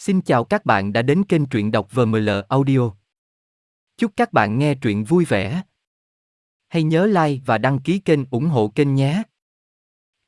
Xin chào các bạn đã đến kênh truyện đọc VML Audio. Chúc các bạn nghe truyện vui vẻ. Hãy nhớ like và đăng ký kênh ủng hộ kênh nhé.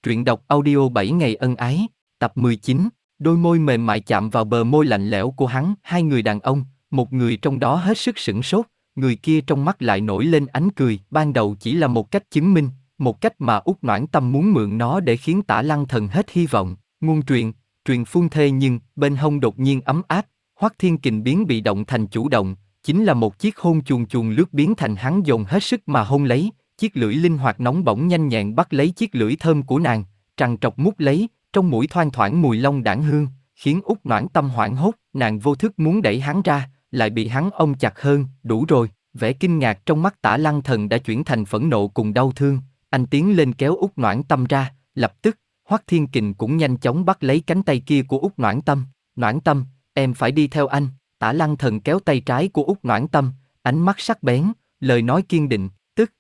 Truyện đọc audio 7 ngày ân ái, tập 19, đôi môi mềm mại chạm vào bờ môi lạnh lẽo của hắn, hai người đàn ông, một người trong đó hết sức sửng sốt, người kia trong mắt lại nổi lên ánh cười, ban đầu chỉ là một cách chứng minh, một cách mà út noãn tâm muốn mượn nó để khiến tả lăng thần hết hy vọng, nguồn truyền, truyền phun thê nhưng, bên hông đột nhiên ấm áp, hoắc thiên kình biến bị động thành chủ động, chính là một chiếc hôn chuồn chuồn lướt biến thành hắn dồn hết sức mà hôn lấy, chiếc lưỡi linh hoạt nóng bỏng nhanh nhẹn bắt lấy chiếc lưỡi thơm của nàng, trằn trọc mút lấy, trong mũi thoang thoảng mùi long đảng hương, khiến út noãn tâm hoảng hốt, nàng vô thức muốn đẩy hắn ra, lại bị hắn ôm chặt hơn, đủ rồi, vẻ kinh ngạc trong mắt tả lăng thần đã chuyển thành phẫn nộ cùng đau thương, anh tiến lên kéo út noãn tâm ra, lập tức, Hoắc Thiên Kình cũng nhanh chóng bắt lấy cánh tay kia của Úc Noãn Tâm. Noãn Tâm, em phải đi theo anh. Tả Lăng Thần kéo tay trái của Úc Noãn Tâm, ánh mắt sắc bén, lời nói kiên định, tức.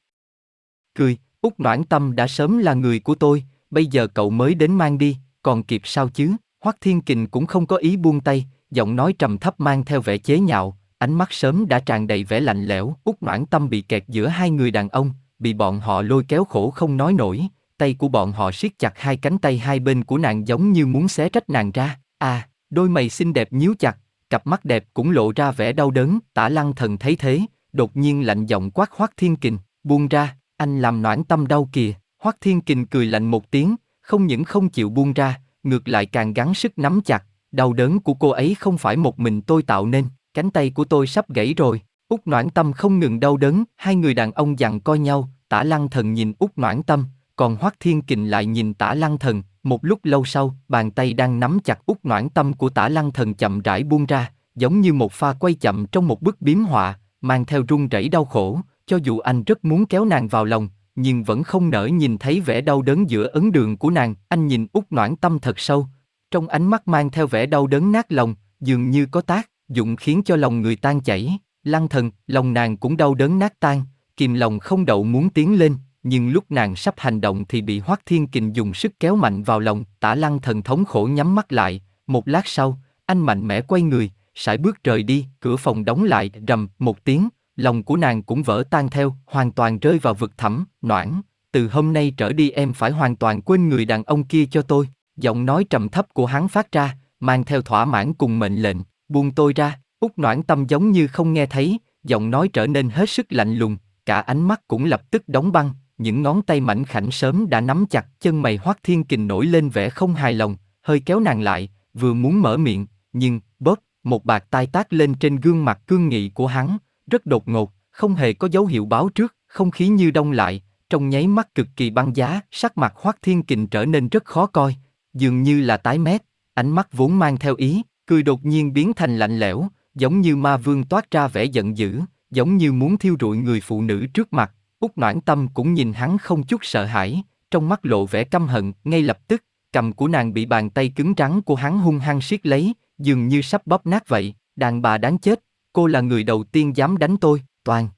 Cười, Úc Noãn Tâm đã sớm là người của tôi, bây giờ cậu mới đến mang đi, còn kịp sao chứ? Hoắc Thiên Kình cũng không có ý buông tay, giọng nói trầm thấp mang theo vẻ chế nhạo, ánh mắt sớm đã tràn đầy vẻ lạnh lẽo. Úc Noãn Tâm bị kẹt giữa hai người đàn ông, bị bọn họ lôi kéo khổ không nói nổi, tay của bọn họ siết chặt hai cánh tay hai bên của nàng giống như muốn xé rách nàng ra. À, đôi mày xinh đẹp nhíu chặt, cặp mắt đẹp cũng lộ ra vẻ đau đớn. Tả lăng thần thấy thế, đột nhiên lạnh giọng quát Hoắc Thiên Kình, buông ra, anh làm noãn tâm đau kìa. Hoắc Thiên Kình cười lạnh một tiếng, không những không chịu buông ra, ngược lại càng gắng sức nắm chặt. Đau đớn của cô ấy không phải một mình tôi tạo nên, cánh tay của tôi sắp gãy rồi. Úc Noãn Tâm không ngừng đau đớn, hai người đàn ông dằn co nhau, Tả Lăng Thần nhìn Úc Noãn Tâm, còn Hoắc Thiên Kình lại nhìn Tả Lăng Thần, một lúc lâu sau, bàn tay đang nắm chặt út noãn tâm của Tả Lăng Thần chậm rãi buông ra, giống như một pha quay chậm trong một bức biếm họa, mang theo run rẩy đau khổ, cho dù anh rất muốn kéo nàng vào lòng, nhưng vẫn không nỡ nhìn thấy vẻ đau đớn giữa ấn đường của nàng, anh nhìn út noãn tâm thật sâu, trong ánh mắt mang theo vẻ đau đớn nát lòng, dường như có tác, dụng khiến cho lòng người tan chảy, lăng thần, lòng nàng cũng đau đớn nát tan, kìm lòng không đậu muốn tiến lên, nhưng lúc nàng sắp hành động thì bị Hoắc Thiên Kình dùng sức kéo mạnh vào lòng, Tả Lăng thần thống khổ nhắm mắt lại, một lát sau, anh mạnh mẽ quay người, sải bước rời đi, cửa phòng đóng lại, rầm một tiếng, lòng của nàng cũng vỡ tan theo, hoàn toàn rơi vào vực thẳm, noãn, từ hôm nay trở đi em phải hoàn toàn quên người đàn ông kia cho tôi, giọng nói trầm thấp của hắn phát ra, mang theo thỏa mãn cùng mệnh lệnh, buông tôi ra, út noãn tâm giống như không nghe thấy, giọng nói trở nên hết sức lạnh lùng, cả ánh mắt cũng lập tức đóng băng, những ngón tay mảnh khảnh sớm đã nắm chặt chân mày Hoắc Thiên Kình nổi lên vẻ không hài lòng, hơi kéo nàng lại, vừa muốn mở miệng, nhưng, bóp, một bạt tai tác lên trên gương mặt cương nghị của hắn, rất đột ngột, không hề có dấu hiệu báo trước, không khí như đông lại, trong nháy mắt cực kỳ băng giá, sắc mặt Hoắc Thiên Kình trở nên rất khó coi, dường như là tái mét, ánh mắt vốn mang theo ý, cười đột nhiên biến thành lạnh lẽo, giống như ma vương toát ra vẻ giận dữ, giống như muốn thiêu rụi người phụ nữ trước mặt, Úc Noãn Tâm cũng nhìn hắn không chút sợ hãi, trong mắt lộ vẻ căm hận, ngay lập tức, cầm của nàng bị bàn tay cứng rắn của hắn hung hăng siết lấy, dường như sắp bóp nát vậy, đàn bà đáng chết, cô là người đầu tiên dám đánh tôi, toàn.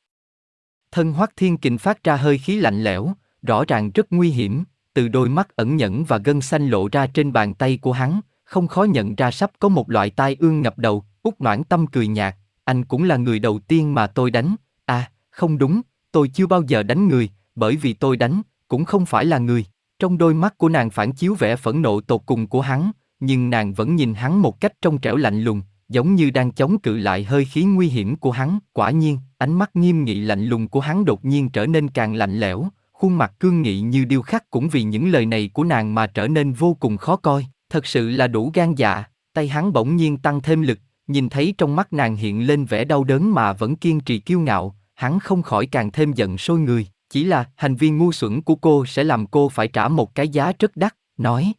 Thân Hoắc Thiên Kình phát ra hơi khí lạnh lẽo, rõ ràng rất nguy hiểm, từ đôi mắt ẩn nhẫn và gân xanh lộ ra trên bàn tay của hắn, không khó nhận ra sắp có một loại tai ương ngập đầu, Úc Noãn Tâm cười nhạt, anh cũng là người đầu tiên mà tôi đánh, à, không đúng, tôi chưa bao giờ đánh người, bởi vì tôi đánh, cũng không phải là người. Trong đôi mắt của nàng phản chiếu vẻ phẫn nộ tột cùng của hắn, nhưng nàng vẫn nhìn hắn một cách trong trẻo lạnh lùng, giống như đang chống cự lại hơi khí nguy hiểm của hắn. Quả nhiên, ánh mắt nghiêm nghị lạnh lùng của hắn đột nhiên trở nên càng lạnh lẽo, khuôn mặt cương nghị như điêu khắc cũng vì những lời này của nàng mà trở nên vô cùng khó coi. Thật sự là đủ gan dạ, tay hắn bỗng nhiên tăng thêm lực, nhìn thấy trong mắt nàng hiện lên vẻ đau đớn mà vẫn kiên trì kiêu ngạo, hắn không khỏi càng thêm giận sôi người, chỉ là hành vi ngu xuẩn của cô sẽ làm cô phải trả một cái giá rất đắt, nói.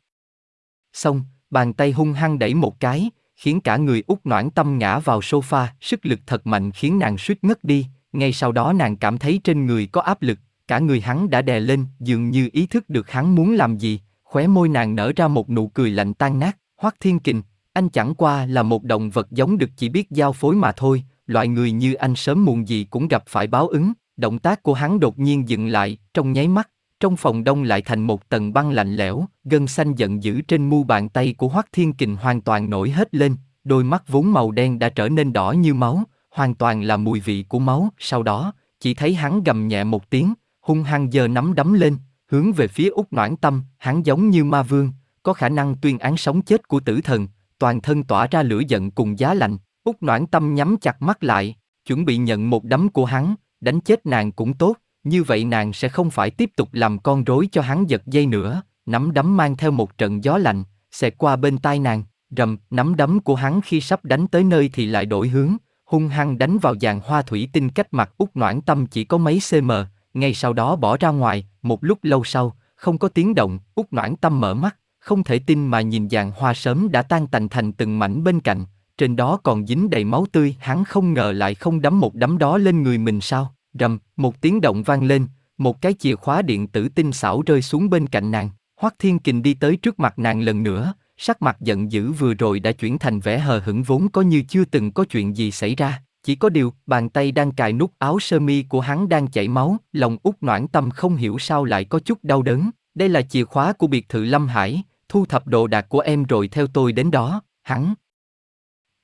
Xong, bàn tay hung hăng đẩy một cái, khiến cả người út noãn tâm ngã vào sofa, sức lực thật mạnh khiến nàng suýt ngất đi, ngay sau đó nàng cảm thấy trên người có áp lực, cả người hắn đã đè lên, dường như ý thức được hắn muốn làm gì, khóe môi nàng nở ra một nụ cười lạnh tan nát, Hoắc Thiên Kình, anh chẳng qua là một động vật giống được chỉ biết giao phối mà thôi, loại người như anh sớm muộn gì cũng gặp phải báo ứng. Động tác của hắn đột nhiên dừng lại, trong nháy mắt, trong phòng đông lại thành một tầng băng lạnh lẽo, gân xanh giận dữ trên mu bàn tay của Hoắc Thiên Kình hoàn toàn nổi hết lên, đôi mắt vốn màu đen đã trở nên đỏ như máu, hoàn toàn là mùi vị của máu, sau đó, chỉ thấy hắn gầm nhẹ một tiếng, hung hăng giơ nắm đấm lên, hướng về phía Úc noãn tâm, hắn giống như ma vương, có khả năng tuyên án sống chết của tử thần, toàn thân tỏa ra lửa giận cùng giá lạnh, Úc noãn tâm nhắm chặt mắt lại, chuẩn bị nhận một đấm của hắn, đánh chết nàng cũng tốt, như vậy nàng sẽ không phải tiếp tục làm con rối cho hắn giật dây nữa, nắm đấm mang theo một trận gió lạnh, xẹt qua bên tai nàng, rầm, nắm đấm của hắn khi sắp đánh tới nơi thì lại đổi hướng, hung hăng đánh vào dàn hoa thủy tinh cách mặt út noãn tâm chỉ có mấy cm, ngay sau đó bỏ ra ngoài, một lúc lâu sau, không có tiếng động, út noãn tâm mở mắt, không thể tin mà nhìn dàn hoa sớm đã tan tành thành từng mảnh bên cạnh, trên đó còn dính đầy máu tươi, hắn không ngờ lại không đấm một đấm đó lên người mình sao, rầm, một tiếng động vang lên, một cái chìa khóa điện tử tinh xảo rơi xuống bên cạnh nàng, Hoắc Thiên Kình đi tới trước mặt nàng lần nữa, sắc mặt giận dữ vừa rồi đã chuyển thành vẻ hờ hững vốn có như chưa từng có chuyện gì xảy ra. Chỉ có điều, bàn tay đang cài nút áo sơ mi của hắn đang chảy máu, lòng út noãn tâm không hiểu sao lại có chút đau đớn. Đây là chìa khóa của biệt thự Lâm Hải, thu thập đồ đạc của em rồi theo tôi đến đó, hắn.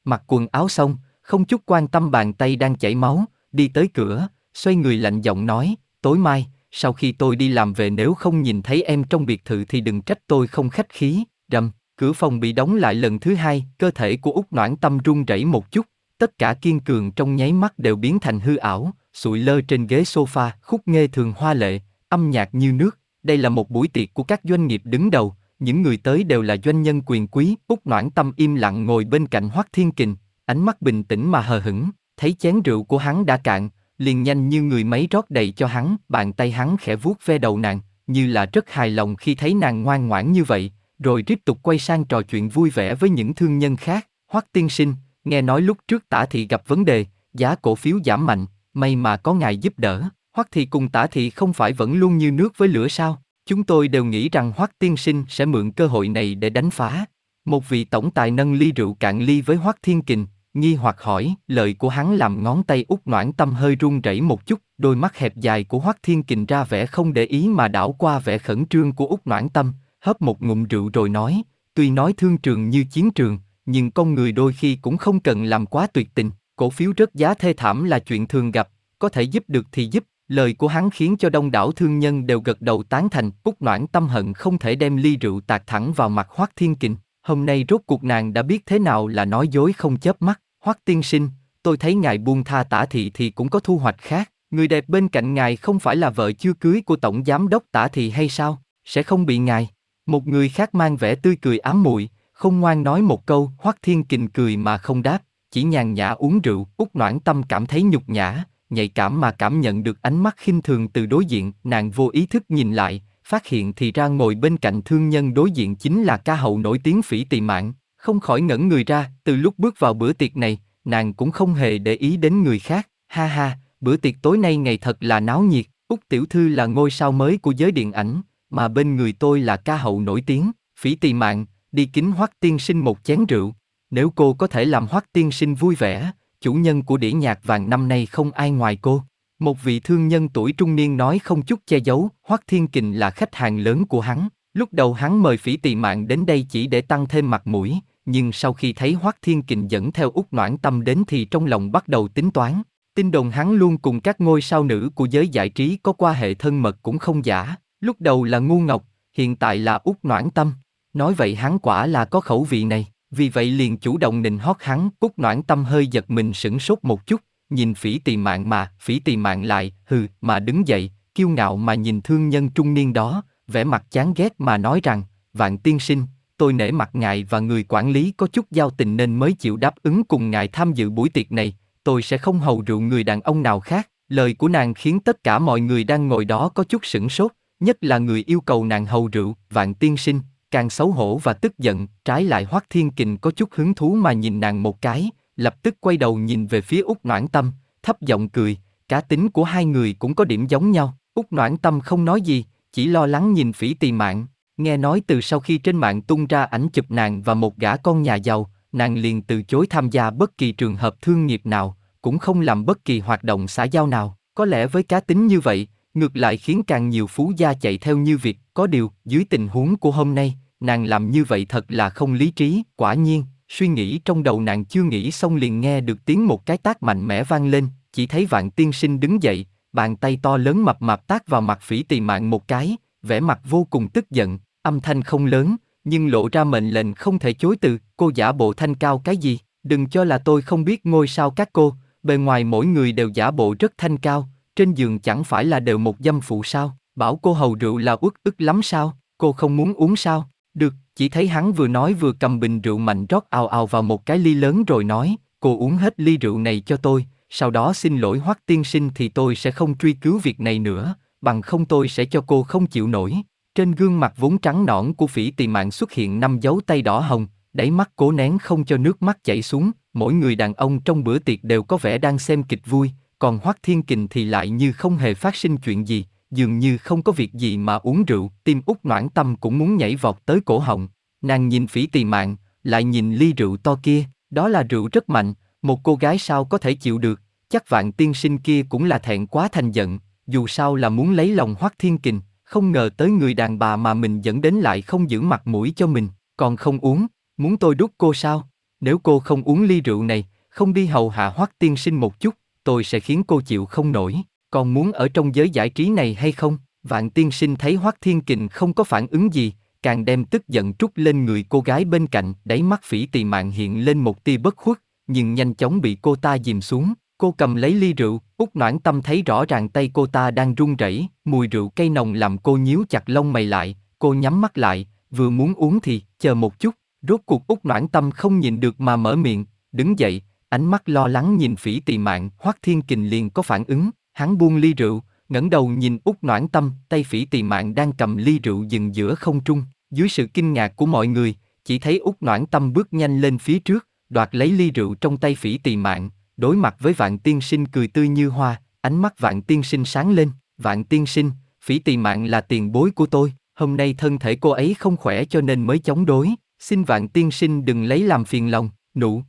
Mặc quần áo xong, không chút quan tâm bàn tay đang chảy máu, đi tới cửa, xoay người lạnh giọng nói, tối mai, sau khi tôi đi làm về nếu không nhìn thấy em trong biệt thự thì đừng trách tôi không khách khí, rầm. Cửa phòng bị đóng lại lần thứ hai, cơ thể của út noãn tâm run rẩy một chút, tất cả kiên cường trong nháy mắt đều biến thành hư ảo, sụi lơ trên ghế sofa, khúc nghe thường hoa lệ, âm nhạc như nước. Đây là một buổi tiệc của các doanh nghiệp đứng đầu, những người tới đều là doanh nhân quyền quý. Út noãn tâm im lặng ngồi bên cạnh Hoắc Thiên Kình, ánh mắt bình tĩnh mà hờ hững, thấy chén rượu của hắn đã cạn, liền nhanh như người máy rót đầy cho hắn, bàn tay hắn khẽ vuốt ve đầu nàng, như là rất hài lòng khi thấy nàng ngoan ngoãn như vậy, rồi tiếp tục quay sang trò chuyện vui vẻ với những thương nhân khác. Hoắc tiên sinh, nghe nói lúc trước tả thị gặp vấn đề, giá cổ phiếu giảm mạnh, may mà có ngài giúp đỡ. Hoắc thị cùng tả thị không phải vẫn luôn như nước với lửa sao? Chúng tôi đều nghĩ rằng Hoắc tiên sinh sẽ mượn cơ hội này để đánh phá. Một vị tổng tài nâng ly rượu cạn ly với Hoắc Thiên Kình, nghi hoặc hỏi, lời của hắn làm ngón tay út noãn tâm hơi run rẩy một chút, đôi mắt hẹp dài của Hoắc Thiên Kình ra vẻ không để ý mà đảo qua vẻ khẩn trương của út noãn tâm, hớp một ngụm rượu rồi nói, tuy nói thương trường như chiến trường, nhưng con người đôi khi cũng không cần làm quá tuyệt tình, cổ phiếu rớt giá thê thảm là chuyện thường gặp, có thể giúp được thì giúp, lời của hắn khiến cho đông đảo thương nhân đều gật đầu tán thành, Cúc Noãn tâm hận không thể đem ly rượu tạt thẳng vào mặt Hoắc Thiên Kình, hôm nay rốt cuộc nàng đã biết thế nào là nói dối không chớp mắt, Hoắc tiên sinh, tôi thấy ngài buông tha tả thị thì cũng có thu hoạch khác, người đẹp bên cạnh ngài không phải là vợ chưa cưới của tổng giám đốc tả thị hay sao, sẽ không bị ngài. Một người khác mang vẻ tươi cười ám muội, không ngoan nói một câu, Hoắc Thiên Kình cười mà không đáp, chỉ nhàn nhã uống rượu, út noãn tâm cảm thấy nhục nhã, nhạy cảm mà cảm nhận được ánh mắt khinh thường từ đối diện, nàng vô ý thức nhìn lại, phát hiện thì ra ngồi bên cạnh thương nhân đối diện chính là ca hậu nổi tiếng phỉ tỳ mạng, không khỏi ngẩn người ra, từ lúc bước vào bữa tiệc này, nàng cũng không hề để ý đến người khác, ha ha, bữa tiệc tối nay ngày thật là náo nhiệt, Úc Tiểu Thư là ngôi sao mới của giới điện ảnh, mà bên người tôi là ca hậu nổi tiếng, phỉ tỳ mạng, đi kính hoắc tiên sinh một chén rượu. Nếu cô có thể làm hoắc tiên sinh vui vẻ, chủ nhân của đĩa nhạc vàng năm nay không ai ngoài cô. Một vị thương nhân tuổi trung niên nói không chút che giấu, Hoắc Thiên Kình là khách hàng lớn của hắn. Lúc đầu hắn mời phỉ tỳ mạng đến đây chỉ để tăng thêm mặt mũi, nhưng sau khi thấy Hoắc Thiên Kình dẫn theo Úc noãn tâm đến thì trong lòng bắt đầu tính toán. Tin đồn hắn luôn cùng các ngôi sao nữ của giới giải trí có qua hệ thân mật cũng không giả. Lúc đầu là ngu ngọc, hiện tại là Úc noãn tâm. Nói vậy hắn quả là có khẩu vị này, vì vậy liền chủ động nịnh hót hắn. cúc noãn tâm hơi giật mình sửng sốt một chút, nhìn phỉ tỳ mạng mà, phỉ tỳ mạng lại, hừ, mà đứng dậy, kiêu ngạo mà nhìn thương nhân trung niên đó, vẻ mặt chán ghét mà nói rằng, vạn tiên sinh, tôi nể mặt ngài và người quản lý có chút giao tình nên mới chịu đáp ứng cùng ngài tham dự buổi tiệc này, tôi sẽ không hầu rượu người đàn ông nào khác. Lời của nàng khiến tất cả mọi người đang ngồi đó có chút sửng sốt, nhất là người yêu cầu nàng hầu rượu, vạn tiên sinh, càng xấu hổ và tức giận, trái lại Hoắc Thiên Kình có chút hứng thú mà nhìn nàng một cái, lập tức quay đầu nhìn về phía Úc Noãn Tâm, thấp giọng cười, cá tính của hai người cũng có điểm giống nhau, Úc Noãn Tâm không nói gì, chỉ lo lắng nhìn phỉ Tì mạng, nghe nói từ sau khi trên mạng tung ra ảnh chụp nàng và một gã con nhà giàu, nàng liền từ chối tham gia bất kỳ trường hợp thương nghiệp nào, cũng không làm bất kỳ hoạt động xã giao nào, có lẽ với cá tính như vậy, ngược lại khiến càng nhiều phú gia chạy theo như việc, có điều, dưới tình huống của hôm nay, nàng làm như vậy thật là không lý trí, quả nhiên, suy nghĩ trong đầu nàng chưa nghĩ xong liền nghe được tiếng một cái tác mạnh mẽ vang lên, chỉ thấy vạn tiên sinh đứng dậy, bàn tay to lớn mập mạp tác vào mặt phỉ tỳ mạng một cái, vẻ mặt vô cùng tức giận, âm thanh không lớn, nhưng lộ ra mệnh lệnh không thể chối từ, cô giả bộ thanh cao cái gì, đừng cho là tôi không biết ngôi sao các cô, bề ngoài mỗi người đều giả bộ rất thanh cao, trên giường chẳng phải là đều một dâm phụ sao, bảo cô hầu rượu là uất ức lắm sao, cô không muốn uống sao, được, chỉ thấy hắn vừa nói vừa cầm bình rượu mạnh rót ào ào vào một cái ly lớn rồi nói, cô uống hết ly rượu này cho tôi, sau đó xin lỗi hoắc tiên sinh thì tôi sẽ không truy cứu việc này nữa, bằng không tôi sẽ cho cô không chịu nổi. Trên gương mặt vốn trắng nõn của phỉ tỳ mạng xuất hiện năm dấu tay đỏ hồng, đáy mắt cố nén không cho nước mắt chảy xuống, mỗi người đàn ông trong bữa tiệc đều có vẻ đang xem kịch vui, còn Hoắc Thiên Kình thì lại như không hề phát sinh chuyện gì, dường như không có việc gì mà uống rượu, tim út noãn tâm cũng muốn nhảy vọt tới cổ họng. Nàng nhìn phỉ tỳ mạng, lại nhìn ly rượu to kia, đó là rượu rất mạnh, một cô gái sao có thể chịu được, chắc vạn tiên sinh kia cũng là thẹn quá thành giận, dù sao là muốn lấy lòng Hoắc Thiên Kình, không ngờ tới người đàn bà mà mình dẫn đến lại không giữ mặt mũi cho mình, còn không uống, muốn tôi đút cô sao? Nếu cô không uống ly rượu này, không đi hầu hạ Hoắc tiên sinh một chút, tôi sẽ khiến cô chịu không nổi. Còn muốn ở trong giới giải trí này hay không? Vạn tiên sinh thấy Hoắc Thiên Kình không có phản ứng gì, càng đem tức giận trút lên người cô gái bên cạnh, đáy mắt phỉ tỳ mạng hiện lên một tia bất khuất, nhưng nhanh chóng bị cô ta dìm xuống. Cô cầm lấy ly rượu, út noãn tâm thấy rõ ràng tay cô ta đang run rẩy, mùi rượu cây nồng làm cô nhíu chặt lông mày lại, cô nhắm mắt lại, vừa muốn uống thì, chờ một chút, rốt cuộc út noãn tâm không nhìn được mà mở miệng, đứng dậy, ánh mắt lo lắng nhìn phỉ tỳ mạng, hoắc thiên kình liền có phản ứng, hắn buông ly rượu, ngẩng đầu nhìn út noãn tâm, tay phỉ tỳ mạng đang cầm ly rượu dừng giữa không trung, dưới sự kinh ngạc của mọi người, chỉ thấy út noãn tâm bước nhanh lên phía trước, đoạt lấy ly rượu trong tay phỉ tỳ mạng, đối mặt với vạn tiên sinh cười tươi như hoa, ánh mắt vạn tiên sinh sáng lên, vạn tiên sinh, phỉ tỳ mạng là tiền bối của tôi, hôm nay thân thể cô ấy không khỏe cho nên mới chống đối, xin vạn tiên sinh đừng lấy làm phiền lòng, nụ.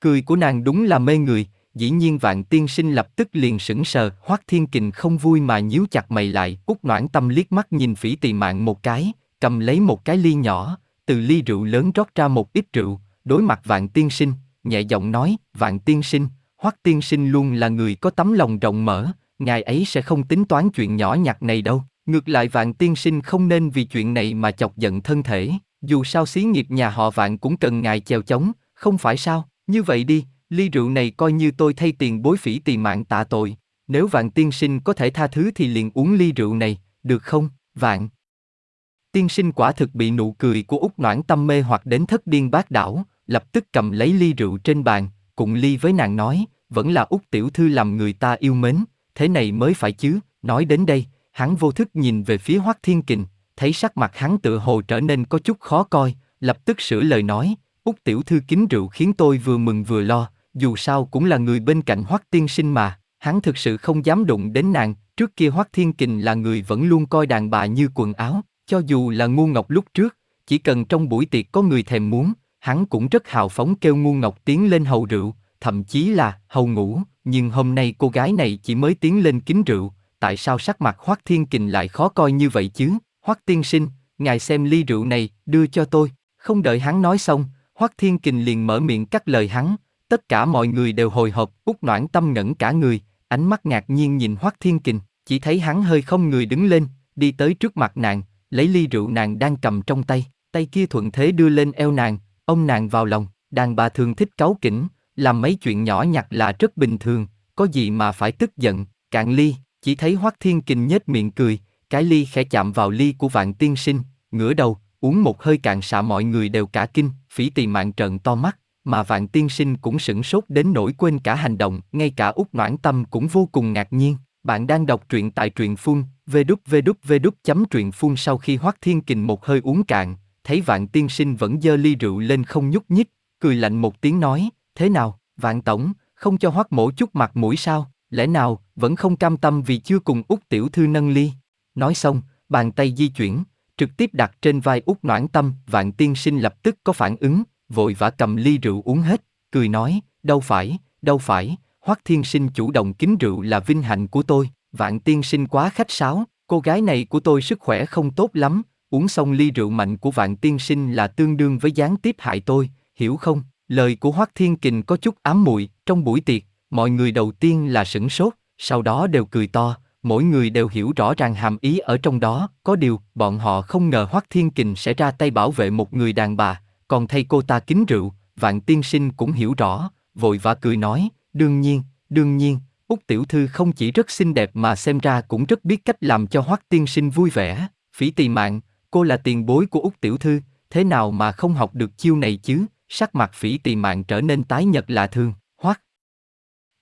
Cười của nàng đúng là mê người, dĩ nhiên vạn tiên sinh lập tức liền sững sờ, hoắc thiên kình không vui mà nhíu chặt mày lại, út noãn tâm liếc mắt nhìn phỉ tỳ mạng một cái, cầm lấy một cái ly nhỏ, từ ly rượu lớn rót ra một ít rượu, đối mặt vạn tiên sinh, nhẹ giọng nói, vạn tiên sinh, hoắc tiên sinh luôn là người có tấm lòng rộng mở, ngài ấy sẽ không tính toán chuyện nhỏ nhặt này đâu. Ngược lại vạn tiên sinh không nên vì chuyện này mà chọc giận thân thể, dù sao xí nghiệp nhà họ vạn cũng cần ngài chèo chống, không phải sao, như vậy đi, ly rượu này coi như tôi thay tiền bối phỉ tiền mạng tạ tội, nếu vạn tiên sinh có thể tha thứ thì liền uống ly rượu này, được không, vạn? Tiên sinh quả thực bị nụ cười của út noãn tâm mê hoặc đến thất điên bác đảo, lập tức cầm lấy ly rượu trên bàn, cùng ly với nàng nói, vẫn là út tiểu thư làm người ta yêu mến, thế này mới phải chứ, nói đến đây, hắn vô thức nhìn về phía hoắc thiên kình, thấy sắc mặt hắn tự hồ trở nên có chút khó coi, lập tức sửa lời nói, út tiểu thư kính rượu khiến tôi vừa mừng vừa lo, dù sao cũng là người bên cạnh hoắc tiên sinh mà, hắn thực sự không dám đụng đến nàng, trước kia hoắc thiên kình là người vẫn luôn coi đàn bà như quần áo, cho dù là ngu ngọc lúc trước, chỉ cần trong buổi tiệc có người thèm muốn, hắn cũng rất hào phóng kêu ngu ngọc tiến lên hầu rượu, thậm chí là hầu ngủ, nhưng hôm nay cô gái này chỉ mới tiến lên kính rượu, tại sao sắc mặt Hoắc Thiên Kình lại khó coi như vậy chứ? Hoắc tiên sinh, ngài xem ly rượu này, đưa cho tôi. Không đợi hắn nói xong, Hoắc Thiên Kình liền mở miệng cắt lời hắn. Tất cả mọi người đều hồi hộp, út noãn tâm ngẩn cả người, ánh mắt ngạc nhiên nhìn Hoắc Thiên Kình, chỉ thấy hắn hơi không người đứng lên, đi tới trước mặt nàng, lấy ly rượu nàng đang cầm trong tay, tay kia thuận thế đưa lên eo nàng, ông nàng vào lòng, đàn bà thường thích cáu kỉnh, làm mấy chuyện nhỏ nhặt là rất bình thường, có gì mà phải tức giận, cạn ly, chỉ thấy Hoắc Thiên Kình nhếch miệng cười, cái ly khẽ chạm vào ly của vạn tiên sinh, ngửa đầu, uống một hơi cạn xạ mọi người đều cả kinh, phỉ tỳ mạng trợn to mắt, mà vạn tiên sinh cũng sửng sốt đến nỗi quên cả hành động, ngay cả út noãn tâm cũng vô cùng ngạc nhiên. Bạn đang đọc truyện tại truyện phun, vđvđvđ chấm truyện phun sau khi Hoắc Thiên Kình một hơi uống cạn, thấy vạn tiên sinh vẫn dơ ly rượu lên không nhúc nhích, cười lạnh một tiếng nói, thế nào, vạn tổng, không cho Hoắc mổ chút mặt mũi sao, lẽ nào, vẫn không cam tâm vì chưa cùng út tiểu thư nâng ly. Nói xong, bàn tay di chuyển, trực tiếp đặt trên vai út noãn tâm, vạn tiên sinh lập tức có phản ứng, vội vã cầm ly rượu uống hết, cười nói, đâu phải, đâu phải, Hoắc Thiên Sinh chủ động kính rượu là vinh hạnh của tôi, Vạn Tiên Sinh quá khách sáo, cô gái này của tôi sức khỏe không tốt lắm, uống xong ly rượu mạnh của Vạn Tiên Sinh là tương đương với gián tiếp hại tôi, hiểu không? Lời của Hoắc Thiên Kình có chút ám muội, trong buổi tiệc, mọi người đầu tiên là sửng sốt, sau đó đều cười to, mỗi người đều hiểu rõ ràng hàm ý ở trong đó, có điều, bọn họ không ngờ Hoắc Thiên Kình sẽ ra tay bảo vệ một người đàn bà, còn thay cô ta kính rượu, Vạn Tiên Sinh cũng hiểu rõ, vội vã cười nói, đương nhiên, đương nhiên, Úc Tiểu Thư không chỉ rất xinh đẹp mà xem ra cũng rất biết cách làm cho Hoắc Tiên Sinh vui vẻ, phỉ tỳ mạng, cô là tiền bối của Úc Tiểu Thư, thế nào mà không học được chiêu này chứ, sắc mặt phỉ tỳ mạng trở nên tái nhật lạ thường, Hoắc.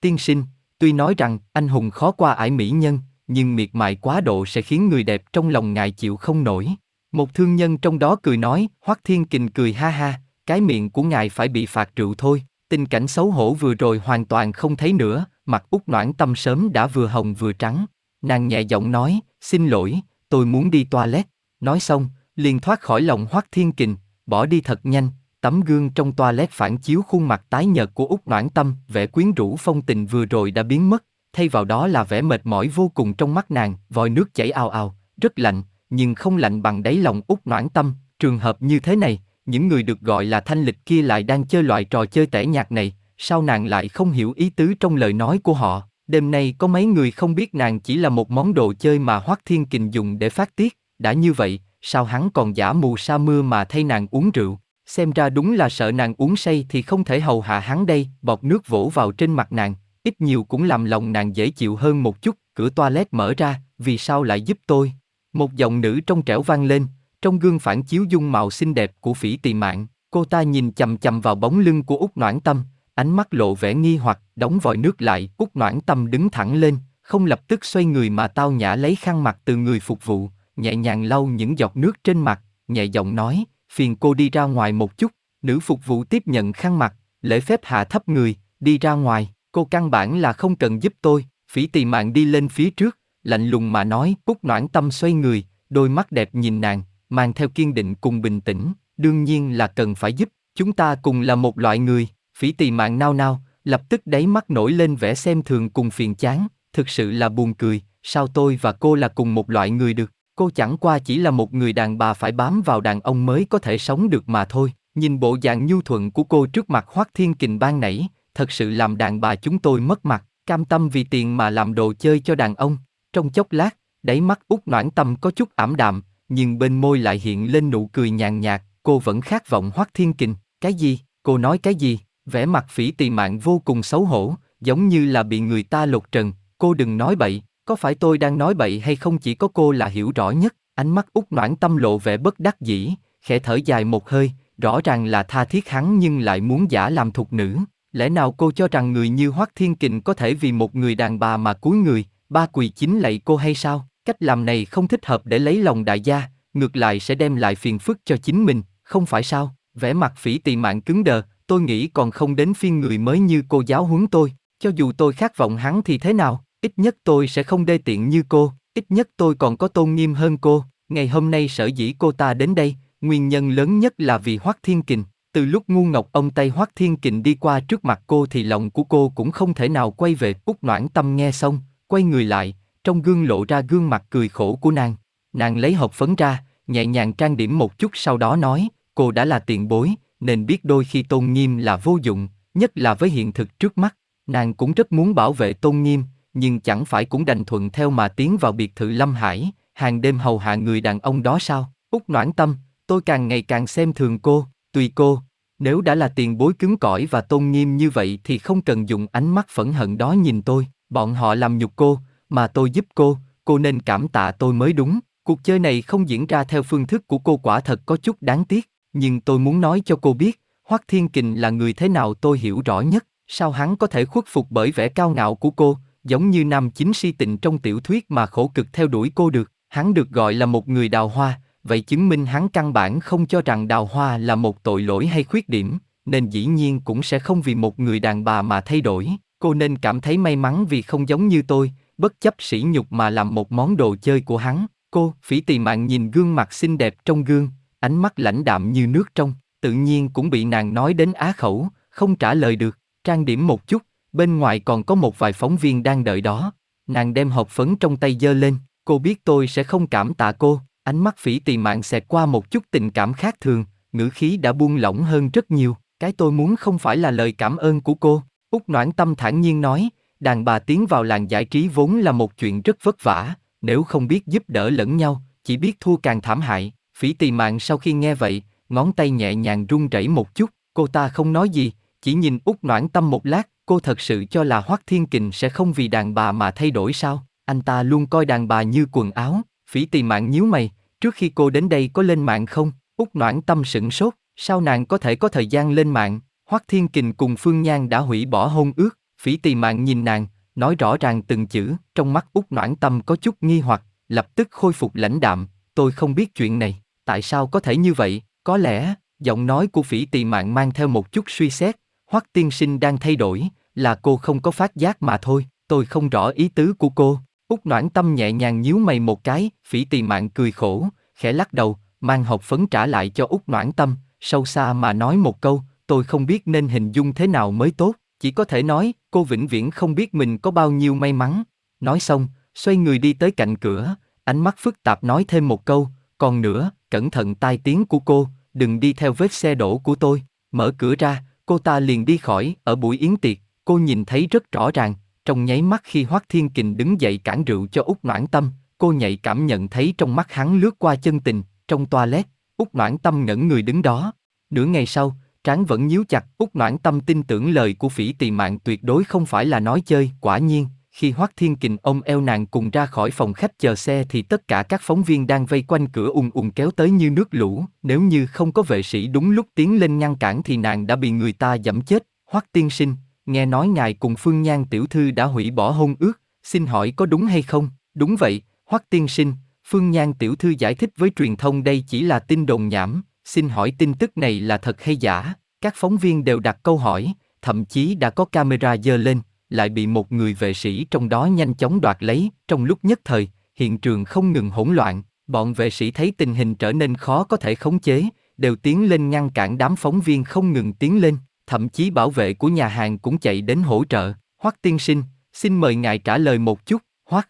Tiên Sinh, tuy nói rằng anh hùng khó qua ải mỹ nhân, nhưng miệt mài quá độ sẽ khiến người đẹp trong lòng ngài chịu không nổi. Một thương nhân trong đó cười nói, Hoắc Thiên Kình cười ha ha, cái miệng của ngài phải bị phạt rượu thôi. Tình cảnh xấu hổ vừa rồi hoàn toàn không thấy nữa, mặt út noãn tâm sớm đã vừa hồng vừa trắng. Nàng nhẹ giọng nói, xin lỗi, tôi muốn đi toilet. Nói xong, liền thoát khỏi lòng Hoắc Thiên Kình, bỏ đi thật nhanh. Tấm gương trong toilet phản chiếu khuôn mặt tái nhợt của út noãn tâm, vẻ quyến rũ phong tình vừa rồi đã biến mất, thay vào đó là vẻ mệt mỏi vô cùng trong mắt nàng, vòi nước chảy ào ào, rất lạnh, nhưng không lạnh bằng đáy lòng út noãn tâm. Trường hợp như thế này, những người được gọi là thanh lịch kia lại đang chơi loại trò chơi tẻ nhạt này, sao nàng lại không hiểu ý tứ trong lời nói của họ? Đêm nay có mấy người không biết nàng chỉ là một món đồ chơi mà Hoắc Thiên Kình dùng để phát tiết, đã như vậy, sao hắn còn giả mù sa mưa mà thay nàng uống rượu? Xem ra đúng là sợ nàng uống say thì không thể hầu hạ hắn đây, bọt nước vỗ vào trên mặt nàng, ít nhiều cũng làm lòng nàng dễ chịu hơn một chút, cửa toilet mở ra, vì sao lại giúp tôi? Một giọng nữ trong trẻo vang lên, trong gương phản chiếu dung mạo xinh đẹp của phỉ tỳ mạng, cô ta nhìn chầm chầm vào bóng lưng của út noãn tâm, ánh mắt lộ vẻ nghi hoặc, đóng vòi nước lại, út noãn tâm đứng thẳng lên, không lập tức xoay người mà tao nhã lấy khăn mặt từ người phục vụ, nhẹ nhàng lau những giọt nước trên mặt, nhẹ giọng nói, phiền cô đi ra ngoài một chút, nữ phục vụ tiếp nhận khăn mặt, lễ phép hạ thấp người, đi ra ngoài, cô căn bản là không cần giúp tôi, phỉ tỳ mạng đi lên phía trước, lạnh lùng mà nói, cúc noãn tâm xoay người, đôi mắt đẹp nhìn nàng, mang theo kiên định cùng bình tĩnh, đương nhiên là cần phải giúp, chúng ta cùng là một loại người, phỉ tỳ mạng nao nao, lập tức đáy mắt nổi lên vẻ xem thường cùng phiền chán, thực sự là buồn cười, sao tôi và cô là cùng một loại người được, cô chẳng qua chỉ là một người đàn bà phải bám vào đàn ông mới có thể sống được mà thôi, nhìn bộ dạng nhu thuận của cô trước mặt Hoắc Thiên Kình ban nãy, thật sự làm đàn bà chúng tôi mất mặt, cam tâm vì tiền mà làm đồ chơi cho đàn ông, trong chốc lát, đáy mắt út noãn tâm có chút ảm đạm, nhưng bên môi lại hiện lên nụ cười nhàn nhạt, cô vẫn khát vọng Hoắc Thiên Kình, cái gì, cô nói cái gì, vẻ mặt phỉ tỳ mạng vô cùng xấu hổ, giống như là bị người ta lột trần, cô đừng nói bậy, có phải tôi đang nói bậy hay không chỉ có cô là hiểu rõ nhất, ánh mắt út noãn tâm lộ vẻ bất đắc dĩ, khẽ thở dài một hơi, rõ ràng là tha thiết hắn nhưng lại muốn giả làm thục nữ, lẽ nào cô cho rằng người như Hoắc Thiên Kình có thể vì một người đàn bà mà cúi người, ba quỳ chính lạy cô hay sao? Cách làm này không thích hợp để lấy lòng đại gia, ngược lại sẽ đem lại phiền phức cho chính mình, không phải sao? Vẻ mặt phỉ tỳ mạng cứng đờ, tôi nghĩ còn không đến phiên người mới như cô giáo huấn tôi, cho dù tôi khát vọng hắn thì thế nào, ít nhất tôi sẽ không đê tiện như cô, ít nhất tôi còn có tôn nghiêm hơn cô. Ngày hôm nay sở dĩ cô ta đến đây, nguyên nhân lớn nhất là vì Hoắc Thiên Kình. Từ lúc ngu ngọc ông tay Hoắc Thiên Kình đi qua trước mặt cô thì lòng của cô cũng không thể nào quay về. Út Noãn Tâm nghe xong, quay người lại, trong gương lộ ra gương mặt cười khổ của nàng. Nàng lấy hộp phấn ra, nhẹ nhàng trang điểm một chút sau đó nói, cô đã là tiền bối, nên biết đôi khi tôn nghiêm là vô dụng, nhất là với hiện thực trước mắt. Nàng cũng rất muốn bảo vệ tôn nghiêm, nhưng chẳng phải cũng đành thuận theo mà tiến vào biệt thự Lâm Hải, hàng đêm hầu hạ người đàn ông đó sao? Út noãn tâm, tôi càng ngày càng xem thường cô, tùy cô. Nếu đã là tiền bối cứng cỏi và tôn nghiêm như vậy thì không cần dùng ánh mắt phẫn hận đó nhìn tôi, bọn họ làm nhục cô, mà tôi giúp cô, cô nên cảm tạ tôi mới đúng. Cuộc chơi này không diễn ra theo phương thức của cô quả thật có chút đáng tiếc, nhưng tôi muốn nói cho cô biết, Hoắc Thiên Kình là người thế nào tôi hiểu rõ nhất, sao hắn có thể khuất phục bởi vẻ cao ngạo của cô, giống như nam chính si tịnh trong tiểu thuyết mà khổ cực theo đuổi cô được, hắn được gọi là một người đào hoa, vậy chứng minh hắn căn bản không cho rằng đào hoa là một tội lỗi hay khuyết điểm, nên dĩ nhiên cũng sẽ không vì một người đàn bà mà thay đổi. Cô nên cảm thấy may mắn vì không giống như tôi, bất chấp sỉ nhục mà làm một món đồ chơi của hắn. Cô, phỉ tì mạng nhìn gương mặt xinh đẹp trong gương, ánh mắt lãnh đạm như nước trong, tự nhiên cũng bị nàng nói đến á khẩu, không trả lời được, trang điểm một chút, bên ngoài còn có một vài phóng viên đang đợi đó. Nàng đem hộp phấn trong tay giơ lên, cô biết tôi sẽ không cảm tạ cô, ánh mắt phỉ tì mạng xẹt qua một chút tình cảm khác thường, ngữ khí đã buông lỏng hơn rất nhiều. Cái tôi muốn không phải là lời cảm ơn của cô. Úc Noãn Tâm thản nhiên nói, đàn bà tiến vào làng giải trí vốn là một chuyện rất vất vả, nếu không biết giúp đỡ lẫn nhau, chỉ biết thua càng thảm hại. Phỉ Tì mạng sau khi nghe vậy, ngón tay nhẹ nhàng run rẩy một chút, cô ta không nói gì, chỉ nhìn Úc Noãn Tâm một lát, cô thật sự cho là Hoắc Thiên Kình sẽ không vì đàn bà mà thay đổi sao? Anh ta luôn coi đàn bà như quần áo, phỉ Tì mạng nhíu mày, trước khi cô đến đây có lên mạng không? Úc Noãn Tâm sửng sốt, sao nàng có thể có thời gian lên mạng? Hoắc Thiên Kình cùng Phương Nhan đã hủy bỏ hôn ước, phỉ tỳ mạng nhìn nàng, nói rõ ràng từng chữ, trong mắt Úc Noãn Tâm có chút nghi hoặc, lập tức khôi phục lãnh đạm, tôi không biết chuyện này, tại sao có thể như vậy, có lẽ, giọng nói của phỉ tỳ mạng mang theo một chút suy xét, Hoắc tiên sinh đang thay đổi, là cô không có phát giác mà thôi, tôi không rõ ý tứ của cô. Úc Noãn Tâm nhẹ nhàng nhíu mày một cái, phỉ tỳ mạng cười khổ, khẽ lắc đầu, mang hộp phấn trả lại cho Úc Noãn Tâm, sâu xa mà nói một câu, tôi không biết nên hình dung thế nào mới tốt, chỉ có thể nói, cô vĩnh viễn không biết mình có bao nhiêu may mắn. Nói xong, xoay người đi tới cạnh cửa, ánh mắt phức tạp nói thêm một câu, còn nữa, cẩn thận tai tiếng của cô, đừng đi theo vết xe đổ của tôi. Mở cửa ra, cô ta liền đi khỏi, ở buổi yến tiệc, cô nhìn thấy rất rõ ràng, trong nháy mắt khi Hoắc Thiên Kình đứng dậy cản rượu cho Úc Noãn Tâm, cô nhạy cảm nhận thấy trong mắt hắn lướt qua chân tình, trong toilet, Úc Noãn Tâm ngẩn người đứng đó. Nửa ngày sau, trán vẫn nhíu chặt, út Noãn Tâm tin tưởng lời của phỉ tỳ mạng tuyệt đối không phải là nói chơi, quả nhiên, khi Hoắc Thiên Kình ông eo nàng cùng ra khỏi phòng khách chờ xe thì tất cả các phóng viên đang vây quanh cửa ùn ùn kéo tới như nước lũ, nếu như không có vệ sĩ đúng lúc tiến lên ngăn cản thì nàng đã bị người ta dẫm chết. Hoắc tiên sinh, nghe nói ngài cùng Phương Nhan tiểu thư đã hủy bỏ hôn ước, xin hỏi có đúng hay không? Đúng vậy, Hoắc tiên sinh, Phương Nhan tiểu thư giải thích với truyền thông đây chỉ là tin đồn nhảm, xin hỏi tin tức này là thật hay giả? Các phóng viên đều đặt câu hỏi, thậm chí đã có camera dơ lên, lại bị một người vệ sĩ trong đó nhanh chóng đoạt lấy, trong lúc nhất thời, hiện trường không ngừng hỗn loạn, bọn vệ sĩ thấy tình hình trở nên khó có thể khống chế, đều tiến lên ngăn cản đám phóng viên không ngừng tiến lên, thậm chí bảo vệ của nhà hàng cũng chạy đến hỗ trợ. Hoắc tiên sinh, xin mời ngài trả lời một chút, Hoắc.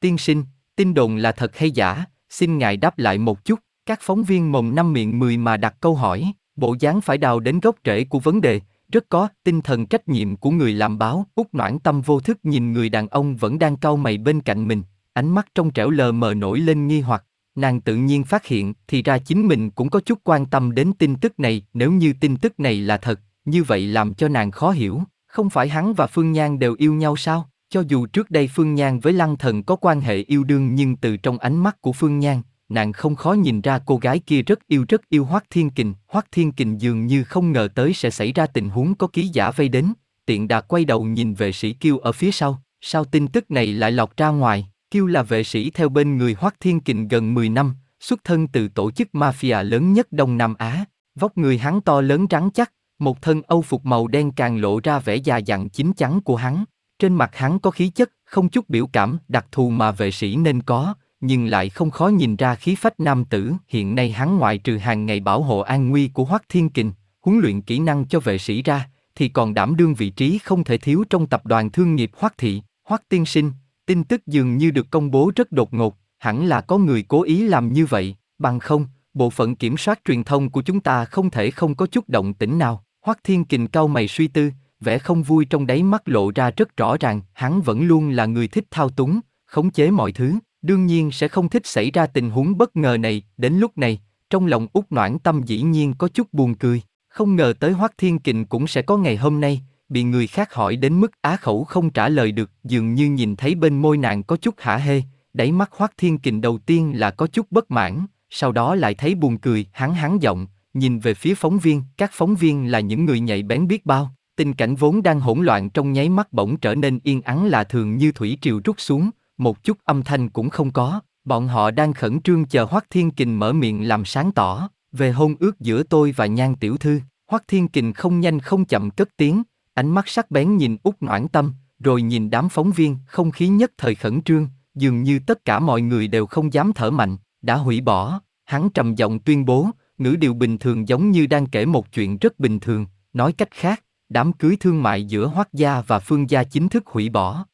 Tiên sinh, tin đồn là thật hay giả, xin ngài đáp lại một chút. Các phóng viên mồm năm miệng mười mà đặt câu hỏi, bộ dáng phải đào đến gốc rễ của vấn đề, rất có tinh thần trách nhiệm của người làm báo. Úc Noãn Tâm vô thức nhìn người đàn ông vẫn đang cau mày bên cạnh mình, ánh mắt trong trẻo lờ mờ nổi lên nghi hoặc. Nàng tự nhiên phát hiện thì ra chính mình cũng có chút quan tâm đến tin tức này, nếu như tin tức này là thật, như vậy làm cho nàng khó hiểu, không phải hắn và Phương Nhan đều yêu nhau sao? Cho dù trước đây Phương Nhan với Lăng Thần có quan hệ yêu đương nhưng từ trong ánh mắt của Phương Nhan, nàng không khó nhìn ra cô gái kia rất yêu rất yêu Hoắc Thiên Kình. Hoắc Thiên Kình dường như không ngờ tới sẽ xảy ra tình huống có ký giả vây đến, tiện đà quay đầu nhìn vệ sĩ Kiêu ở phía sau, sao tin tức này lại lọt ra ngoài? Kiêu là vệ sĩ theo bên người Hoắc Thiên Kình gần 10 năm, xuất thân từ tổ chức mafia lớn nhất Đông Nam Á, vóc người hắn to lớn trắng chắc, một thân âu phục màu đen càng lộ ra vẻ già dặn chín chắn của hắn. Trên mặt hắn có khí chất, không chút biểu cảm, đặc thù mà vệ sĩ nên có, nhưng lại không khó nhìn ra khí phách nam tử. Hiện nay hắn ngoại trừ hàng ngày bảo hộ an nguy của Hoắc Thiên Kình, huấn luyện kỹ năng cho vệ sĩ ra, thì còn đảm đương vị trí không thể thiếu trong tập đoàn thương nghiệp Hoắc Thị, Hoắc Tiên Sinh. Tin tức dường như được công bố rất đột ngột, hẳn là có người cố ý làm như vậy, bằng không, bộ phận kiểm soát truyền thông của chúng ta không thể không có chút động tĩnh nào. Hoắc Thiên Kình cau mày suy tư, vẻ không vui trong đáy mắt lộ ra rất rõ ràng, hắn vẫn luôn là người thích thao túng, khống chế mọi thứ, đương nhiên sẽ không thích xảy ra tình huống bất ngờ này, đến lúc này, trong lòng út noãn tâm dĩ nhiên có chút buồn cười, không ngờ tới Hoắc Thiên Kình cũng sẽ có ngày hôm nay, bị người khác hỏi đến mức á khẩu không trả lời được, dường như nhìn thấy bên môi nàng có chút hả hê, đáy mắt Hoắc Thiên Kình đầu tiên là có chút bất mãn, sau đó lại thấy buồn cười, hắn hắn giọng, nhìn về phía phóng viên, các phóng viên là những người nhạy bén biết bao, tình cảnh vốn đang hỗn loạn trong nháy mắt bỗng trở nên yên ắng là thường như thủy triều rút xuống, một chút âm thanh cũng không có, bọn họ đang khẩn trương chờ Hoắc Thiên Kình mở miệng làm sáng tỏ, về hôn ước giữa tôi và Nhan Tiểu Thư, Hoắc Thiên Kình không nhanh không chậm cất tiếng, ánh mắt sắc bén nhìn út noãn tâm, rồi nhìn đám phóng viên, không khí nhất thời khẩn trương, dường như tất cả mọi người đều không dám thở mạnh, đã hủy bỏ, hắn trầm giọng tuyên bố, ngữ điệu bình thường giống như đang kể một chuyện rất bình thường, nói cách khác, đám cưới thương mại giữa Hoắc gia và Phương gia chính thức hủy bỏ.